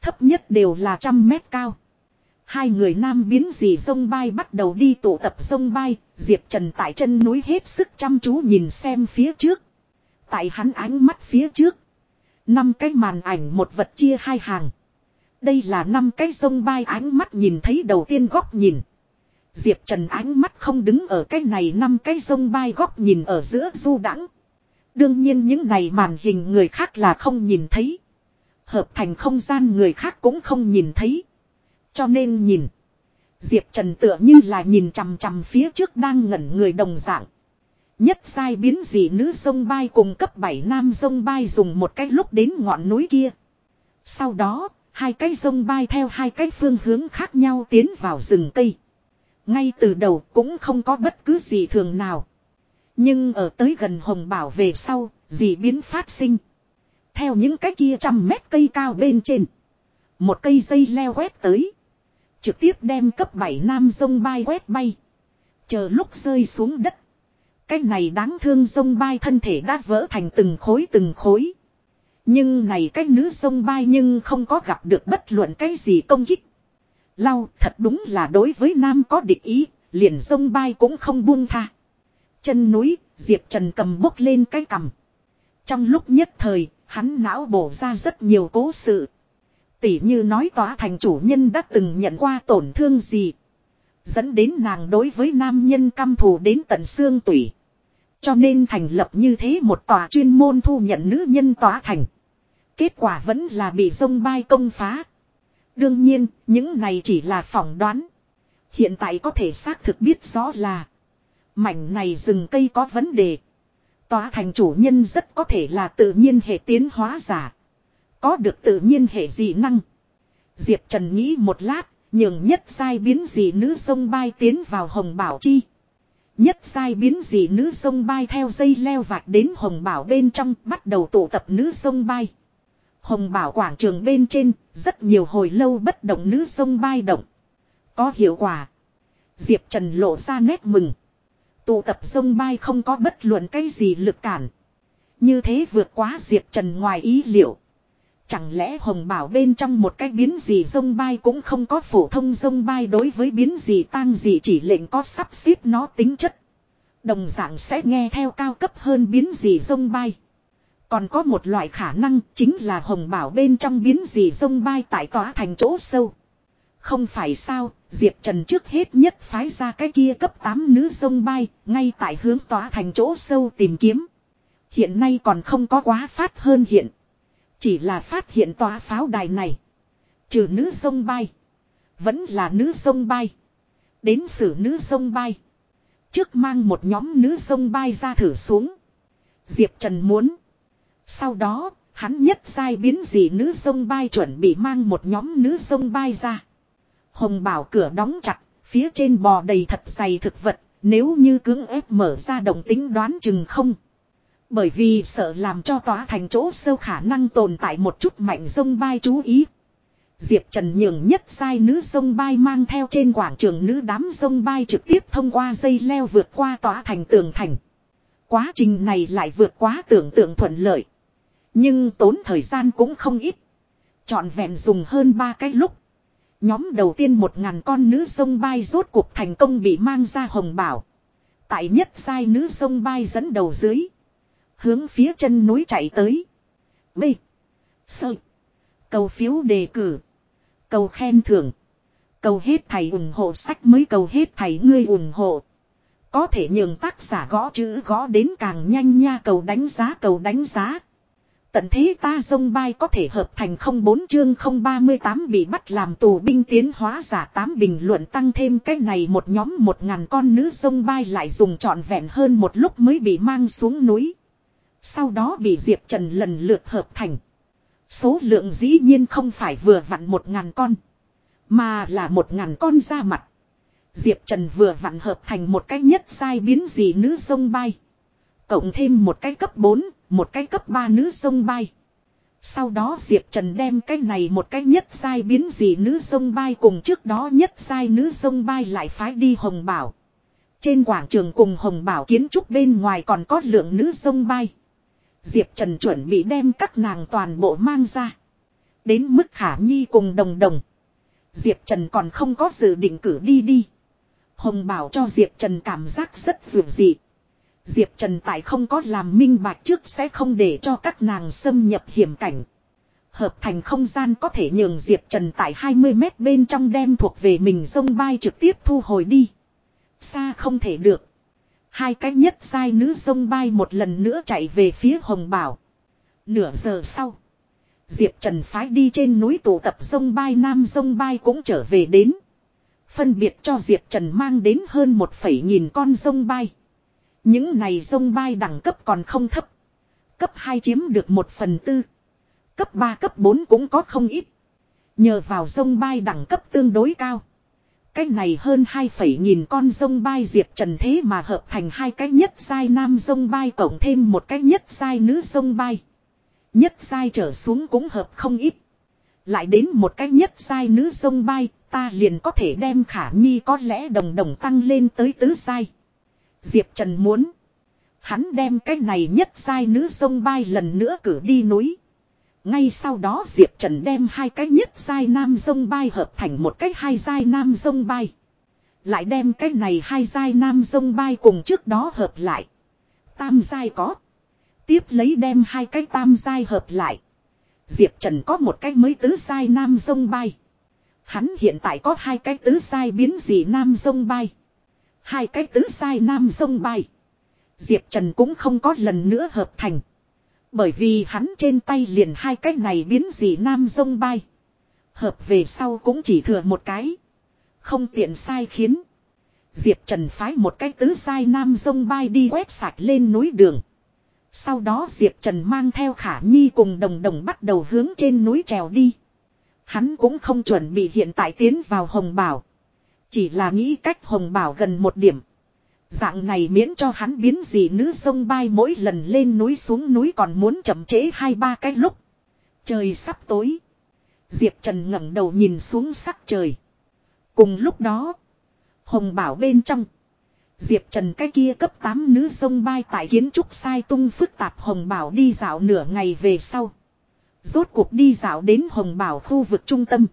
Thấp nhất đều là trăm mét cao. Hai người nam biến gì sông bay bắt đầu đi tụ tập sông bay, Diệp Trần tại chân núi hết sức chăm chú nhìn xem phía trước. Tại hắn ánh mắt phía trước. Năm cái màn ảnh một vật chia hai hàng. Đây là năm cái sông bay ánh mắt nhìn thấy đầu tiên góc nhìn. Diệp Trần ánh mắt không đứng ở cái này năm cái sông bay góc nhìn ở giữa du đãng. Đương nhiên những này màn hình người khác là không nhìn thấy. Hợp thành không gian người khác cũng không nhìn thấy. Cho nên nhìn. Diệp Trần tựa như là nhìn chằm chằm phía trước đang ngẩn người đồng dạng. Nhất sai biến dị nữ sông bay cùng cấp 7 nam sông bay dùng một cái lúc đến ngọn núi kia. Sau đó, hai cái sông bay theo hai cái phương hướng khác nhau tiến vào rừng cây. Ngay từ đầu cũng không có bất cứ gì thường nào. Nhưng ở tới gần hồng bảo về sau, dị biến phát sinh. Theo những cái kia trăm mét cây cao bên trên. Một cây dây leo quét tới. Trực tiếp đem cấp 7 nam sông bay quét bay. Chờ lúc rơi xuống đất. Cái này đáng thương sông bay thân thể đã vỡ thành từng khối từng khối. Nhưng này cái nữ sông bay nhưng không có gặp được bất luận cái gì công kích. Lau thật đúng là đối với nam có địch ý, liền sông bay cũng không buông tha. Chân núi, Diệp Trần cầm bốc lên cái cầm. Trong lúc nhất thời, hắn não bổ ra rất nhiều cố sự. Tỷ như nói tòa thành chủ nhân đã từng nhận qua tổn thương gì. Dẫn đến nàng đối với nam nhân căm thù đến tận xương tủy. Cho nên thành lập như thế một tòa chuyên môn thu nhận nữ nhân tòa thành. Kết quả vẫn là bị sông bay công phá. Đương nhiên, những này chỉ là phỏng đoán. Hiện tại có thể xác thực biết rõ là Mảnh này rừng cây có vấn đề. Tòa thành chủ nhân rất có thể là tự nhiên hệ tiến hóa giả. Có được tự nhiên hệ dị năng. Diệp Trần nghĩ một lát, nhường nhất sai biến dị nữ sông bay tiến vào hồng bảo chi. Nhất sai biến dị nữ sông bay theo dây leo vạch đến hồng bảo bên trong bắt đầu tụ tập nữ sông bay. Hồng bảo quảng trường bên trên, rất nhiều hồi lâu bất động nữ sông bay động. Có hiệu quả. Diệp Trần lộ ra nét mừng. Tụ tập sông bay không có bất luận cái gì lực cản. Như thế vượt quá Diệp Trần ngoài ý liệu. Chẳng lẽ hồng bảo bên trong một cái biến gì sông bay cũng không có phổ thông sông bay đối với biến gì tang gì chỉ lệnh có sắp xếp nó tính chất. Đồng dạng sẽ nghe theo cao cấp hơn biến gì sông bay. Còn có một loại khả năng chính là hồng bảo bên trong biến gì sông bay tại tỏa thành chỗ sâu. Không phải sao, Diệp Trần trước hết nhất phái ra cái kia cấp 8 nữ sông bay, ngay tại hướng tỏa thành chỗ sâu tìm kiếm. Hiện nay còn không có quá phát hơn hiện. Chỉ là phát hiện tòa pháo đài này. Trừ nữ sông bay. Vẫn là nữ sông bay. Đến xử nữ sông bay. Trước mang một nhóm nữ sông bay ra thử xuống. Diệp Trần muốn. Sau đó, hắn nhất sai biến gì nữ sông bay chuẩn bị mang một nhóm nữ sông bay ra. Hồng bảo cửa đóng chặt, phía trên bò đầy thật dày thực vật, nếu như cưỡng ép mở ra động tính đoán chừng không. Bởi vì sợ làm cho tòa thành chỗ sâu khả năng tồn tại một chút mạnh sông bay chú ý. Diệp Trần nhường nhất sai nữ sông bay mang theo trên quảng trường nữ đám sông bay trực tiếp thông qua dây leo vượt qua tòa thành tường thành. Quá trình này lại vượt quá tưởng tượng thuận lợi. Nhưng tốn thời gian cũng không ít. Chọn vẹn dùng hơn ba cái lúc. Nhóm đầu tiên một ngàn con nữ sông bay rốt cuộc thành công bị mang ra hồng bảo. Tại nhất sai nữ sông bay dẫn đầu dưới. Hướng phía chân núi chạy tới. B. Sơ. Cầu phiếu đề cử. Cầu khen thưởng. Cầu hết thầy ủng hộ sách mới cầu hết thầy ngươi ủng hộ. Có thể nhường tác giả gõ chữ gõ đến càng nhanh nha, cầu đánh giá, cầu đánh giá. Tận thế ta dông bay có thể hợp thành 04 chương 038 bị bắt làm tù binh tiến hóa giả 8 bình luận tăng thêm cái này một nhóm một ngàn con nữ sông bay lại dùng trọn vẹn hơn một lúc mới bị mang xuống núi. Sau đó bị Diệp Trần lần lượt hợp thành. Số lượng dĩ nhiên không phải vừa vặn một ngàn con. Mà là một ngàn con ra mặt. Diệp Trần vừa vặn hợp thành một cái nhất sai biến gì nữ sông bay. Cộng thêm một cái cấp 4, một cái cấp 3 nữ sông bay. Sau đó Diệp Trần đem cái này một cái nhất sai biến dị nữ sông bay cùng trước đó nhất sai nữ sông bay lại phái đi Hồng Bảo. Trên quảng trường cùng Hồng Bảo kiến trúc bên ngoài còn có lượng nữ sông bay. Diệp Trần chuẩn bị đem các nàng toàn bộ mang ra. Đến mức khả nhi cùng đồng đồng. Diệp Trần còn không có dự định cử đi đi. Hồng Bảo cho Diệp Trần cảm giác rất dù dị. Diệp Trần tại không có làm minh bạch trước sẽ không để cho các nàng xâm nhập hiểm cảnh. Hợp thành không gian có thể nhường Diệp Trần tại 20 mét bên trong đem thuộc về mình sông bay trực tiếp thu hồi đi. Xa không thể được. Hai cái nhất sai nữ sông bay một lần nữa chạy về phía Hồng Bảo. Nửa giờ sau. Diệp Trần phái đi trên núi tụ tập sông bay nam sông bay cũng trở về đến. Phân biệt cho Diệp Trần mang đến hơn một phẩy nghìn con sông bay. Những này sông bay đẳng cấp còn không thấp. Cấp 2 chiếm được 1 phần tư. Cấp 3 cấp 4 cũng có không ít. Nhờ vào sông bay đẳng cấp tương đối cao. Cái này hơn 2 nghìn con sông bay diệp trần thế mà hợp thành hai cái nhất sai nam sông bay cộng thêm một cái nhất sai nữ sông bay. Nhất sai trở xuống cũng hợp không ít. Lại đến một cái nhất sai nữ sông bay, ta liền có thể đem khả nhi có lẽ đồng đồng tăng lên tới tứ sai. Diệp Trần muốn. Hắn đem cái này nhất sai nữ sông bay lần nữa cử đi núi. Ngay sau đó Diệp Trần đem hai cái nhất sai nam sông bay hợp thành một cái hai sai nam sông bay. Lại đem cái này hai sai nam sông bay cùng trước đó hợp lại. Tam sai có. Tiếp lấy đem hai cái tam sai hợp lại. Diệp Trần có một cái mới tứ sai nam sông bay. Hắn hiện tại có hai cái tứ sai biến dị nam sông bay. Hai cái tứ sai nam sông bay. Diệp Trần cũng không có lần nữa hợp thành. Bởi vì hắn trên tay liền hai cái này biến dị nam sông bay. Hợp về sau cũng chỉ thừa một cái. Không tiện sai khiến. Diệp Trần phái một cái tứ sai nam sông bay đi quét sạch lên núi đường. Sau đó Diệp Trần mang theo khả nhi cùng đồng đồng bắt đầu hướng trên núi trèo đi. Hắn cũng không chuẩn bị hiện tại tiến vào hồng bảo. Chỉ là nghĩ cách hồng bảo gần một điểm. Dạng này miễn cho hắn biến gì nữ sông bay mỗi lần lên núi xuống núi còn muốn chậm trễ hai ba cái lúc. Trời sắp tối. Diệp Trần ngẩng đầu nhìn xuống sắc trời. Cùng lúc đó. Hồng bảo bên trong. Diệp Trần cái kia cấp 8 nữ sông bay tại kiến trúc sai tung phức tạp Hồng Bảo đi dạo nửa ngày về sau. Rốt cuộc đi dạo đến Hồng Bảo khu vực trung tâm.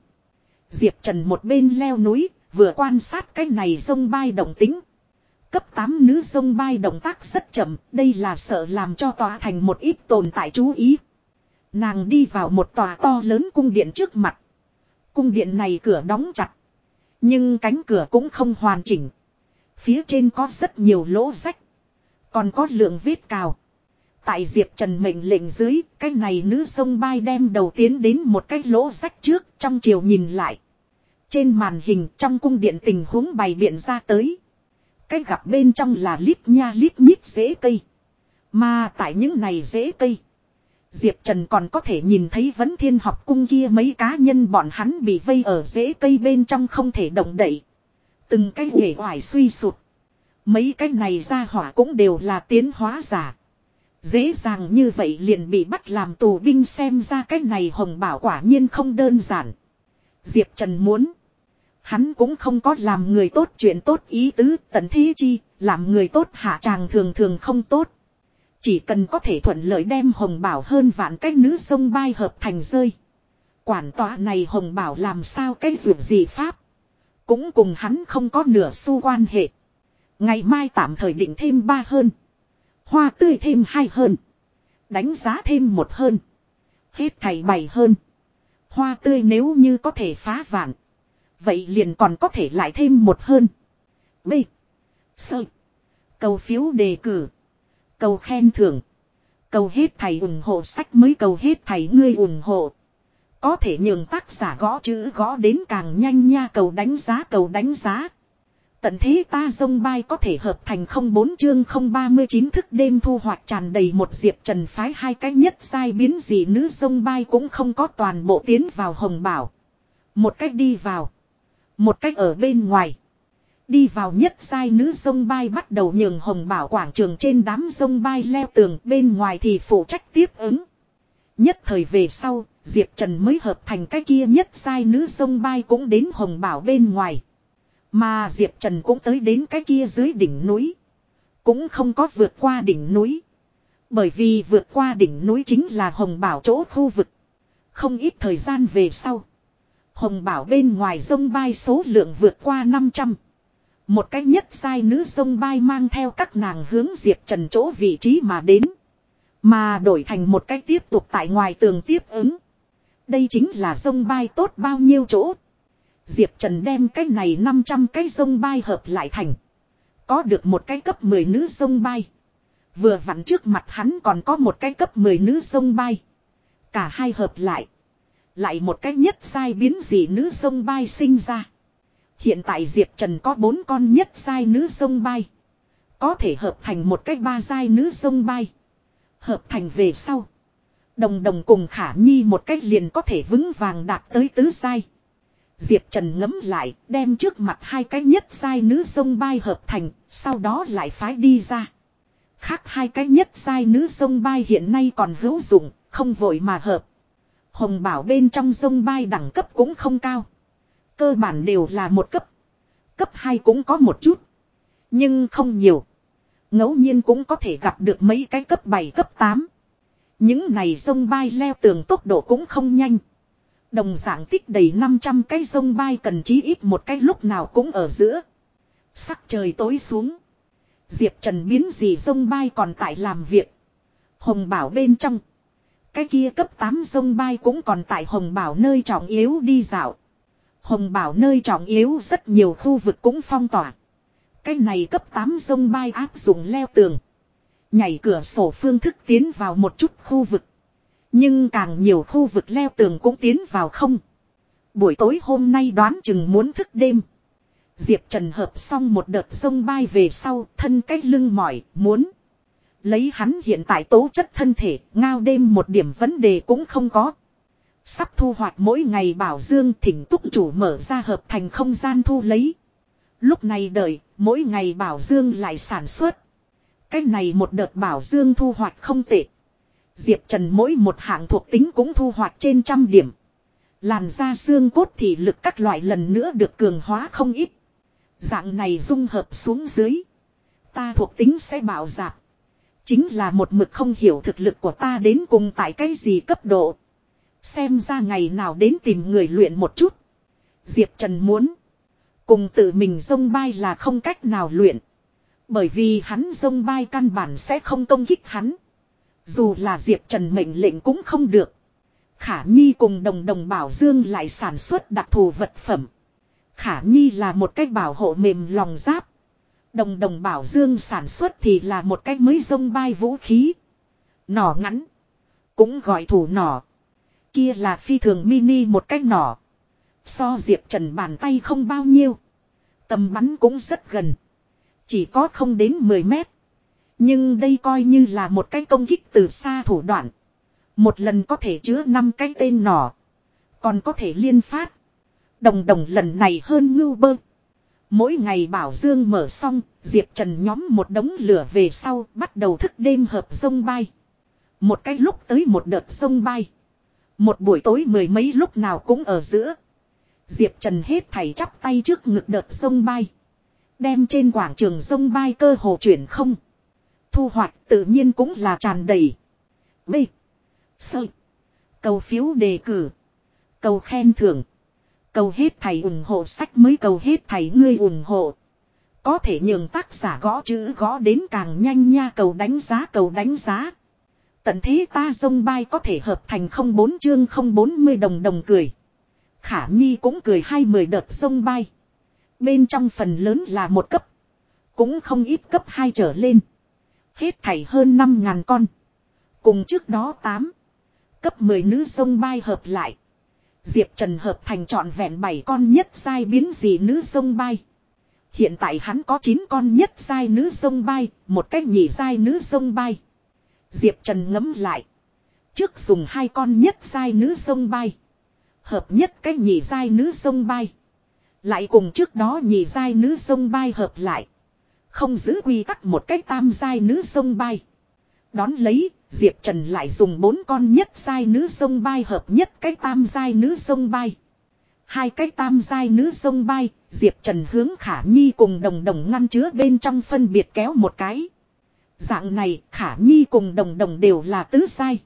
Diệp Trần một bên leo núi, vừa quan sát cái này sông bay động tính. Cấp 8 nữ sông bay động tác rất chậm, đây là sợ làm cho tòa thành một ít tồn tại chú ý. Nàng đi vào một tòa to lớn cung điện trước mặt. Cung điện này cửa đóng chặt. Nhưng cánh cửa cũng không hoàn chỉnh. Phía trên có rất nhiều lỗ rách. Còn có lượng vết cào. Tại Diệp Trần mệnh lệnh dưới, cái này nữ sông bay đem đầu tiến đến một cái lỗ rách trước, trong chiều nhìn lại. Trên màn hình trong cung điện tình huống bày biện ra tới. Cái gặp bên trong là lít nha lít nhít dễ cây. Mà tại những này dễ cây. Diệp Trần còn có thể nhìn thấy vấn thiên học cung kia mấy cá nhân bọn hắn bị vây ở rễ cây bên trong không thể động đậy. Từng cái nghề hoài suy sụt. Mấy cái này ra hỏa cũng đều là tiến hóa giả. Dễ dàng như vậy liền bị bắt làm tù binh xem ra cái này hồng bảo quả nhiên không đơn giản. Diệp Trần muốn. Hắn cũng không có làm người tốt chuyện tốt ý tứ tận thế chi, làm người tốt hạ tràng thường thường không tốt. Chỉ cần có thể thuận lợi đem hồng bảo hơn vạn cái nữ sông bay hợp thành rơi. Quản tọa này hồng bảo làm sao cái việc gì pháp. Cũng cùng hắn không có nửa xu quan hệ. Ngày mai tạm thời định thêm ba hơn. Hoa tươi thêm hai hơn. Đánh giá thêm một hơn. Hết thầy bảy hơn. Hoa tươi nếu như có thể phá vạn. Vậy liền còn có thể lại thêm một hơn. B. Sơ. Cầu phiếu đề cử. Cầu khen thưởng. Cầu hết thầy ủng hộ sách mới cầu hết thầy ngươi ủng hộ. Có thể nhường tác giả gõ chữ gõ đến càng nhanh nha, cầu đánh giá, cầu đánh giá. Tận thế ta dông bay có thể hợp thành không bốn chương không ba mươi chín thức đêm thu hoạch tràn đầy một diệp trần phái hai cái nhất sai biến gì nữ dông bay cũng không có toàn bộ tiến vào hồng bảo. Một cách đi vào. Một cách ở bên ngoài. Đi vào nhất sai nữ sông bay bắt đầu nhường hồng bảo quảng trường trên đám sông bay leo tường bên ngoài thì phụ trách tiếp ứng. Nhất thời về sau, Diệp Trần mới hợp thành cái kia nhất sai nữ sông bay cũng đến hồng bảo bên ngoài. Mà Diệp Trần cũng tới đến cái kia dưới đỉnh núi. Cũng không có vượt qua đỉnh núi. Bởi vì vượt qua đỉnh núi chính là hồng bảo chỗ khu vực. Không ít thời gian về sau. Hồng bảo bên ngoài sông bay số lượng vượt qua 500. Một cách nhất sai nữ sông bay mang theo các nàng hướng Diệp Trần chỗ vị trí mà đến. Mà đổi thành một cách tiếp tục tại ngoài tường tiếp ứng. Đây chính là sông bay tốt bao nhiêu chỗ. Diệp Trần đem cái này 500 cái sông bay hợp lại thành. Có được một cái cấp 10 nữ sông bay. Vừa vặn trước mặt hắn còn có một cái cấp 10 nữ sông bay. Cả hai hợp lại. Lại một cái nhất sai biến dị nữ sông bay sinh ra. Hiện tại Diệp Trần có bốn con nhất sai nữ sông bay. Có thể hợp thành một cách ba sai nữ sông bay. Hợp thành về sau. Đồng đồng cùng khả nhi một cách liền có thể vững vàng đạt tới tứ sai. Diệp Trần ngấm lại, đem trước mặt hai cái nhất sai nữ sông bay hợp thành, sau đó lại phái đi ra. Khác hai cái nhất sai nữ sông bay hiện nay còn hữu dụng, không vội mà hợp. Hồng bảo bên trong sông bay đẳng cấp cũng không cao. Cơ bản đều là một cấp. Cấp 2 cũng có một chút. Nhưng không nhiều. ngẫu nhiên cũng có thể gặp được mấy cái cấp 7 cấp 8. Những này sông bay leo tường tốc độ cũng không nhanh. Đồng dạng tích đầy 500 cái sông bay cần chí ít một cái lúc nào cũng ở giữa. Sắc trời tối xuống. Diệp Trần biến gì sông bay còn tại làm việc. Hồng bảo bên trong. Cái kia cấp 8 sông bay cũng còn tại hồng bảo nơi trọng yếu đi dạo. Hồng bảo nơi trọng yếu rất nhiều khu vực cũng phong tỏa. Cái này cấp 8 sông bay áp dụng leo tường. Nhảy cửa sổ phương thức tiến vào một chút khu vực. Nhưng càng nhiều khu vực leo tường cũng tiến vào không. Buổi tối hôm nay đoán chừng muốn thức đêm. Diệp Trần hợp xong một đợt sông bay về sau, thân cách lưng mỏi, muốn. Lấy hắn hiện tại tố chất thân thể, ngao đêm một điểm vấn đề cũng không có. Sắp thu hoạch mỗi ngày bảo dương thỉnh túc chủ mở ra hợp thành không gian thu lấy. Lúc này đợi, mỗi ngày bảo dương lại sản xuất. cách này một đợt bảo dương thu hoạch không tệ. Diệp Trần mỗi một hạng thuộc tính cũng thu hoạch trên trăm điểm. Làn da xương cốt thì lực các loại lần nữa được cường hóa không ít. Dạng này dung hợp xuống dưới. Ta thuộc tính sẽ bảo giảm. Chính là một mực không hiểu thực lực của ta đến cùng tại cái gì cấp độ. Xem ra ngày nào đến tìm người luyện một chút. Diệp Trần muốn. Cùng tự mình dông bay là không cách nào luyện. Bởi vì hắn dông bay căn bản sẽ không công kích hắn. Dù là Diệp Trần mệnh lệnh cũng không được. Khả Nhi cùng đồng đồng bảo dương lại sản xuất đặc thù vật phẩm. Khả Nhi là một cách bảo hộ mềm lòng giáp. Đồng đồng bảo dương sản xuất thì là một cách mới dông bay vũ khí. Nỏ ngắn. Cũng gọi thủ nỏ. Kia là phi thường mini một cách nỏ. So Diệp Trần bàn tay không bao nhiêu. Tầm bắn cũng rất gần. Chỉ có không đến 10 mét. Nhưng đây coi như là một cái công kích từ xa thủ đoạn. Một lần có thể chứa 5 cái tên nỏ. Còn có thể liên phát. Đồng đồng lần này hơn ngưu bơ. Mỗi ngày bảo dương mở xong, Diệp Trần nhóm một đống lửa về sau bắt đầu thức đêm hợp sông bay. Một cái lúc tới một đợt sông bay. Một buổi tối mười mấy lúc nào cũng ở giữa. Diệp Trần hết thảy chắp tay trước ngực đợt sông bay. Đem trên quảng trường sông bay cơ hồ chuyển không. Thu hoạch tự nhiên cũng là tràn đầy. B. Sơ. Cầu phiếu đề cử. Cầu khen thưởng. Cầu hết thầy ủng hộ sách mới cầu hết thầy ngươi ủng hộ. Có thể nhường tác giả gõ chữ gõ đến càng nhanh nha, cầu đánh giá, cầu đánh giá. Tận thế ta dông bay có thể hợp thành không bốn chương không bốn mươi đồng đồng cười. Khả Nhi cũng cười hai mười đợt sông bay. Bên trong phần lớn là một cấp. Cũng không ít cấp hai trở lên. Hết thảy hơn năm ngàn con. Cùng trước đó tám Cấp 10 nữ sông bay hợp lại. Diệp Trần hợp thành trọn vẹn 7 con nhất sai biến gì nữ sông bay. Hiện tại hắn có 9 con nhất sai nữ sông bay, một cách nhị sai nữ sông bay. Diệp Trần ngấm lại. Trước dùng hai con nhất sai nữ sông bay. Hợp nhất cách nhị sai nữ sông bay. Lại cùng trước đó nhị sai nữ sông bay hợp lại. Không giữ quy tắc một cách tam sai nữ sông bay. Đón lấy, Diệp Trần lại dùng bốn con nhất giai nữ sông bay hợp nhất cái tam giai nữ sông bay. Hai cái tam giai nữ sông bay, Diệp Trần hướng Khả Nhi cùng đồng đồng ngăn chứa bên trong phân biệt kéo một cái. Dạng này Khả Nhi cùng đồng đồng đều là tứ giai.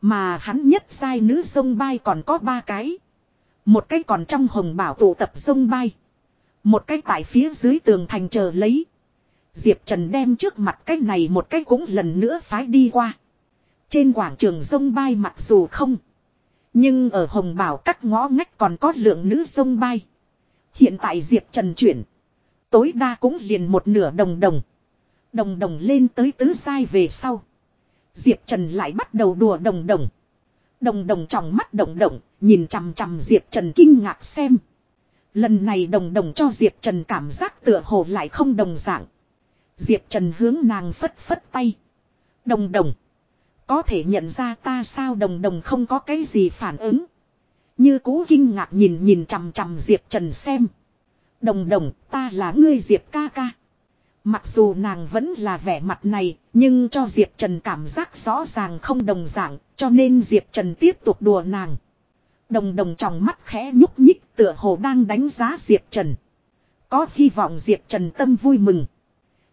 Mà hắn nhất giai nữ sông bay còn có ba cái. Một cái còn trong hồng bảo tụ tập sông bay. Một cái tại phía dưới tường thành chờ lấy. Diệp Trần đem trước mặt cái này một cái cũng lần nữa phái đi qua. Trên quảng trường sông bay mặc dù không. Nhưng ở Hồng Bảo các ngõ ngách còn có lượng nữ sông bay. Hiện tại Diệp Trần chuyển. Tối đa cũng liền một nửa đồng đồng. Đồng đồng lên tới tứ sai về sau. Diệp Trần lại bắt đầu đùa đồng đồng. Đồng đồng trong mắt đồng đồng, nhìn chằm chằm Diệp Trần kinh ngạc xem. Lần này đồng đồng cho Diệp Trần cảm giác tựa hồ lại không đồng dạng. Diệp Trần hướng nàng phất phất tay. Đồng đồng. Có thể nhận ra ta sao đồng đồng không có cái gì phản ứng. Như cú kinh ngạc nhìn nhìn chằm chằm Diệp Trần xem. Đồng đồng ta là ngươi Diệp ca ca. Mặc dù nàng vẫn là vẻ mặt này, nhưng cho Diệp Trần cảm giác rõ ràng không đồng dạng, cho nên Diệp Trần tiếp tục đùa nàng. Đồng đồng trong mắt khẽ nhúc nhích tựa hồ đang đánh giá Diệp Trần. Có hy vọng Diệp Trần tâm vui mừng.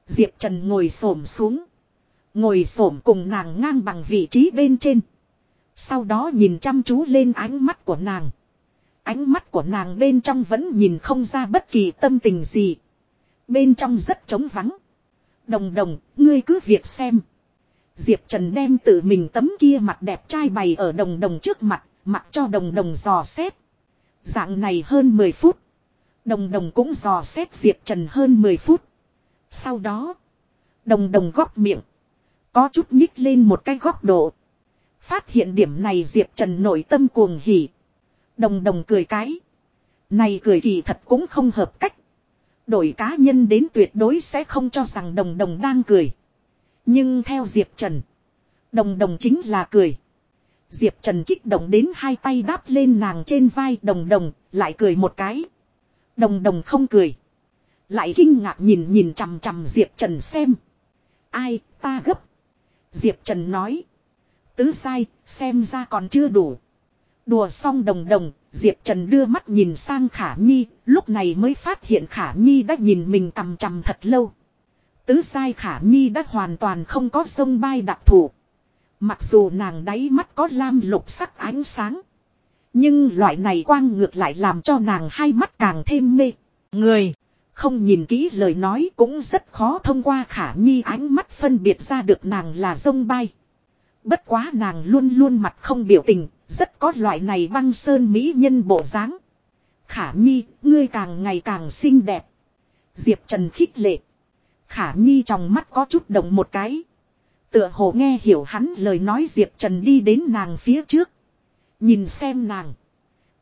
Diệp Trần ngồi xổm xuống. Ngồi xổm cùng nàng ngang bằng vị trí bên trên. Sau đó nhìn chăm chú lên ánh mắt của nàng. Ánh mắt của nàng bên trong vẫn nhìn không ra bất kỳ tâm tình gì. Bên trong rất trống vắng. Đồng đồng, ngươi cứ việc xem. Diệp Trần đem tự mình tấm kia mặt đẹp trai bày ở đồng đồng trước mặt, mặc cho đồng đồng dò xét. Dạng này hơn 10 phút. Đồng đồng cũng dò xét Diệp Trần hơn 10 phút. Sau đó, đồng đồng góc miệng. Có chút nhích lên một cái góc độ. Phát hiện điểm này Diệp Trần nội tâm cuồng hỉ. Đồng đồng cười cái. Này cười kỳ thật cũng không hợp cách. Đổi cá nhân đến tuyệt đối sẽ không cho rằng đồng đồng đang cười. Nhưng theo Diệp Trần. Đồng đồng chính là cười. Diệp Trần kích động đến hai tay đáp lên nàng trên vai đồng đồng, lại cười một cái. Đồng đồng không cười. Lại kinh ngạc nhìn nhìn chằm chằm Diệp Trần xem. Ai, ta gấp. Diệp Trần nói. Tứ sai, xem ra còn chưa đủ. Đùa xong đồng đồng, Diệp Trần đưa mắt nhìn sang Khả Nhi, lúc này mới phát hiện Khả Nhi đã nhìn mình cầm chằm thật lâu. Tứ sai Khả Nhi đã hoàn toàn không có sông bay đặc thù Mặc dù nàng đáy mắt có lam lục sắc ánh sáng. Nhưng loại này quang ngược lại làm cho nàng hai mắt càng thêm mê. Người. Không nhìn kỹ lời nói cũng rất khó thông qua khả nhi ánh mắt phân biệt ra được nàng là sông bay. Bất quá nàng luôn luôn mặt không biểu tình, rất có loại này băng sơn mỹ nhân bộ dáng. Khả nhi, ngươi càng ngày càng xinh đẹp. Diệp Trần khích lệ. Khả nhi trong mắt có chút động một cái. Tựa hồ nghe hiểu hắn lời nói Diệp Trần đi đến nàng phía trước. Nhìn xem nàng.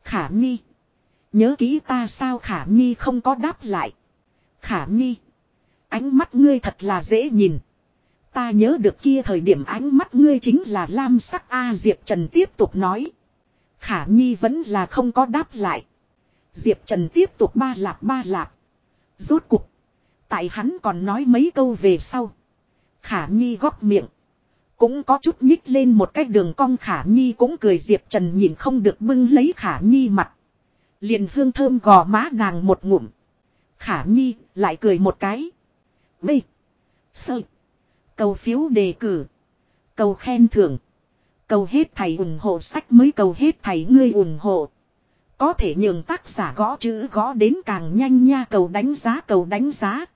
Khả nhi. Nhớ kỹ ta sao khả nhi không có đáp lại. Khả nhi. Ánh mắt ngươi thật là dễ nhìn. Ta nhớ được kia thời điểm ánh mắt ngươi chính là lam sắc A Diệp Trần tiếp tục nói. Khả Nhi vẫn là không có đáp lại. Diệp Trần tiếp tục ba lạp ba lạp. Rốt cục. Tại hắn còn nói mấy câu về sau. Khả Nhi góp miệng. Cũng có chút nhích lên một cái đường cong Khả Nhi cũng cười, Diệp Trần nhìn không được bưng lấy Khả Nhi mặt. Liền hương thơm gò má nàng một ngụm. Khả Nhi lại cười một cái. B. Sơ. Cầu phiếu đề cử. Cầu khen thưởng. Cầu hết thầy ủng hộ sách mới cầu hết thầy ngươi ủng hộ. Có thể nhường tác giả gõ chữ gõ đến càng nhanh nha, cầu đánh giá, cầu đánh giá.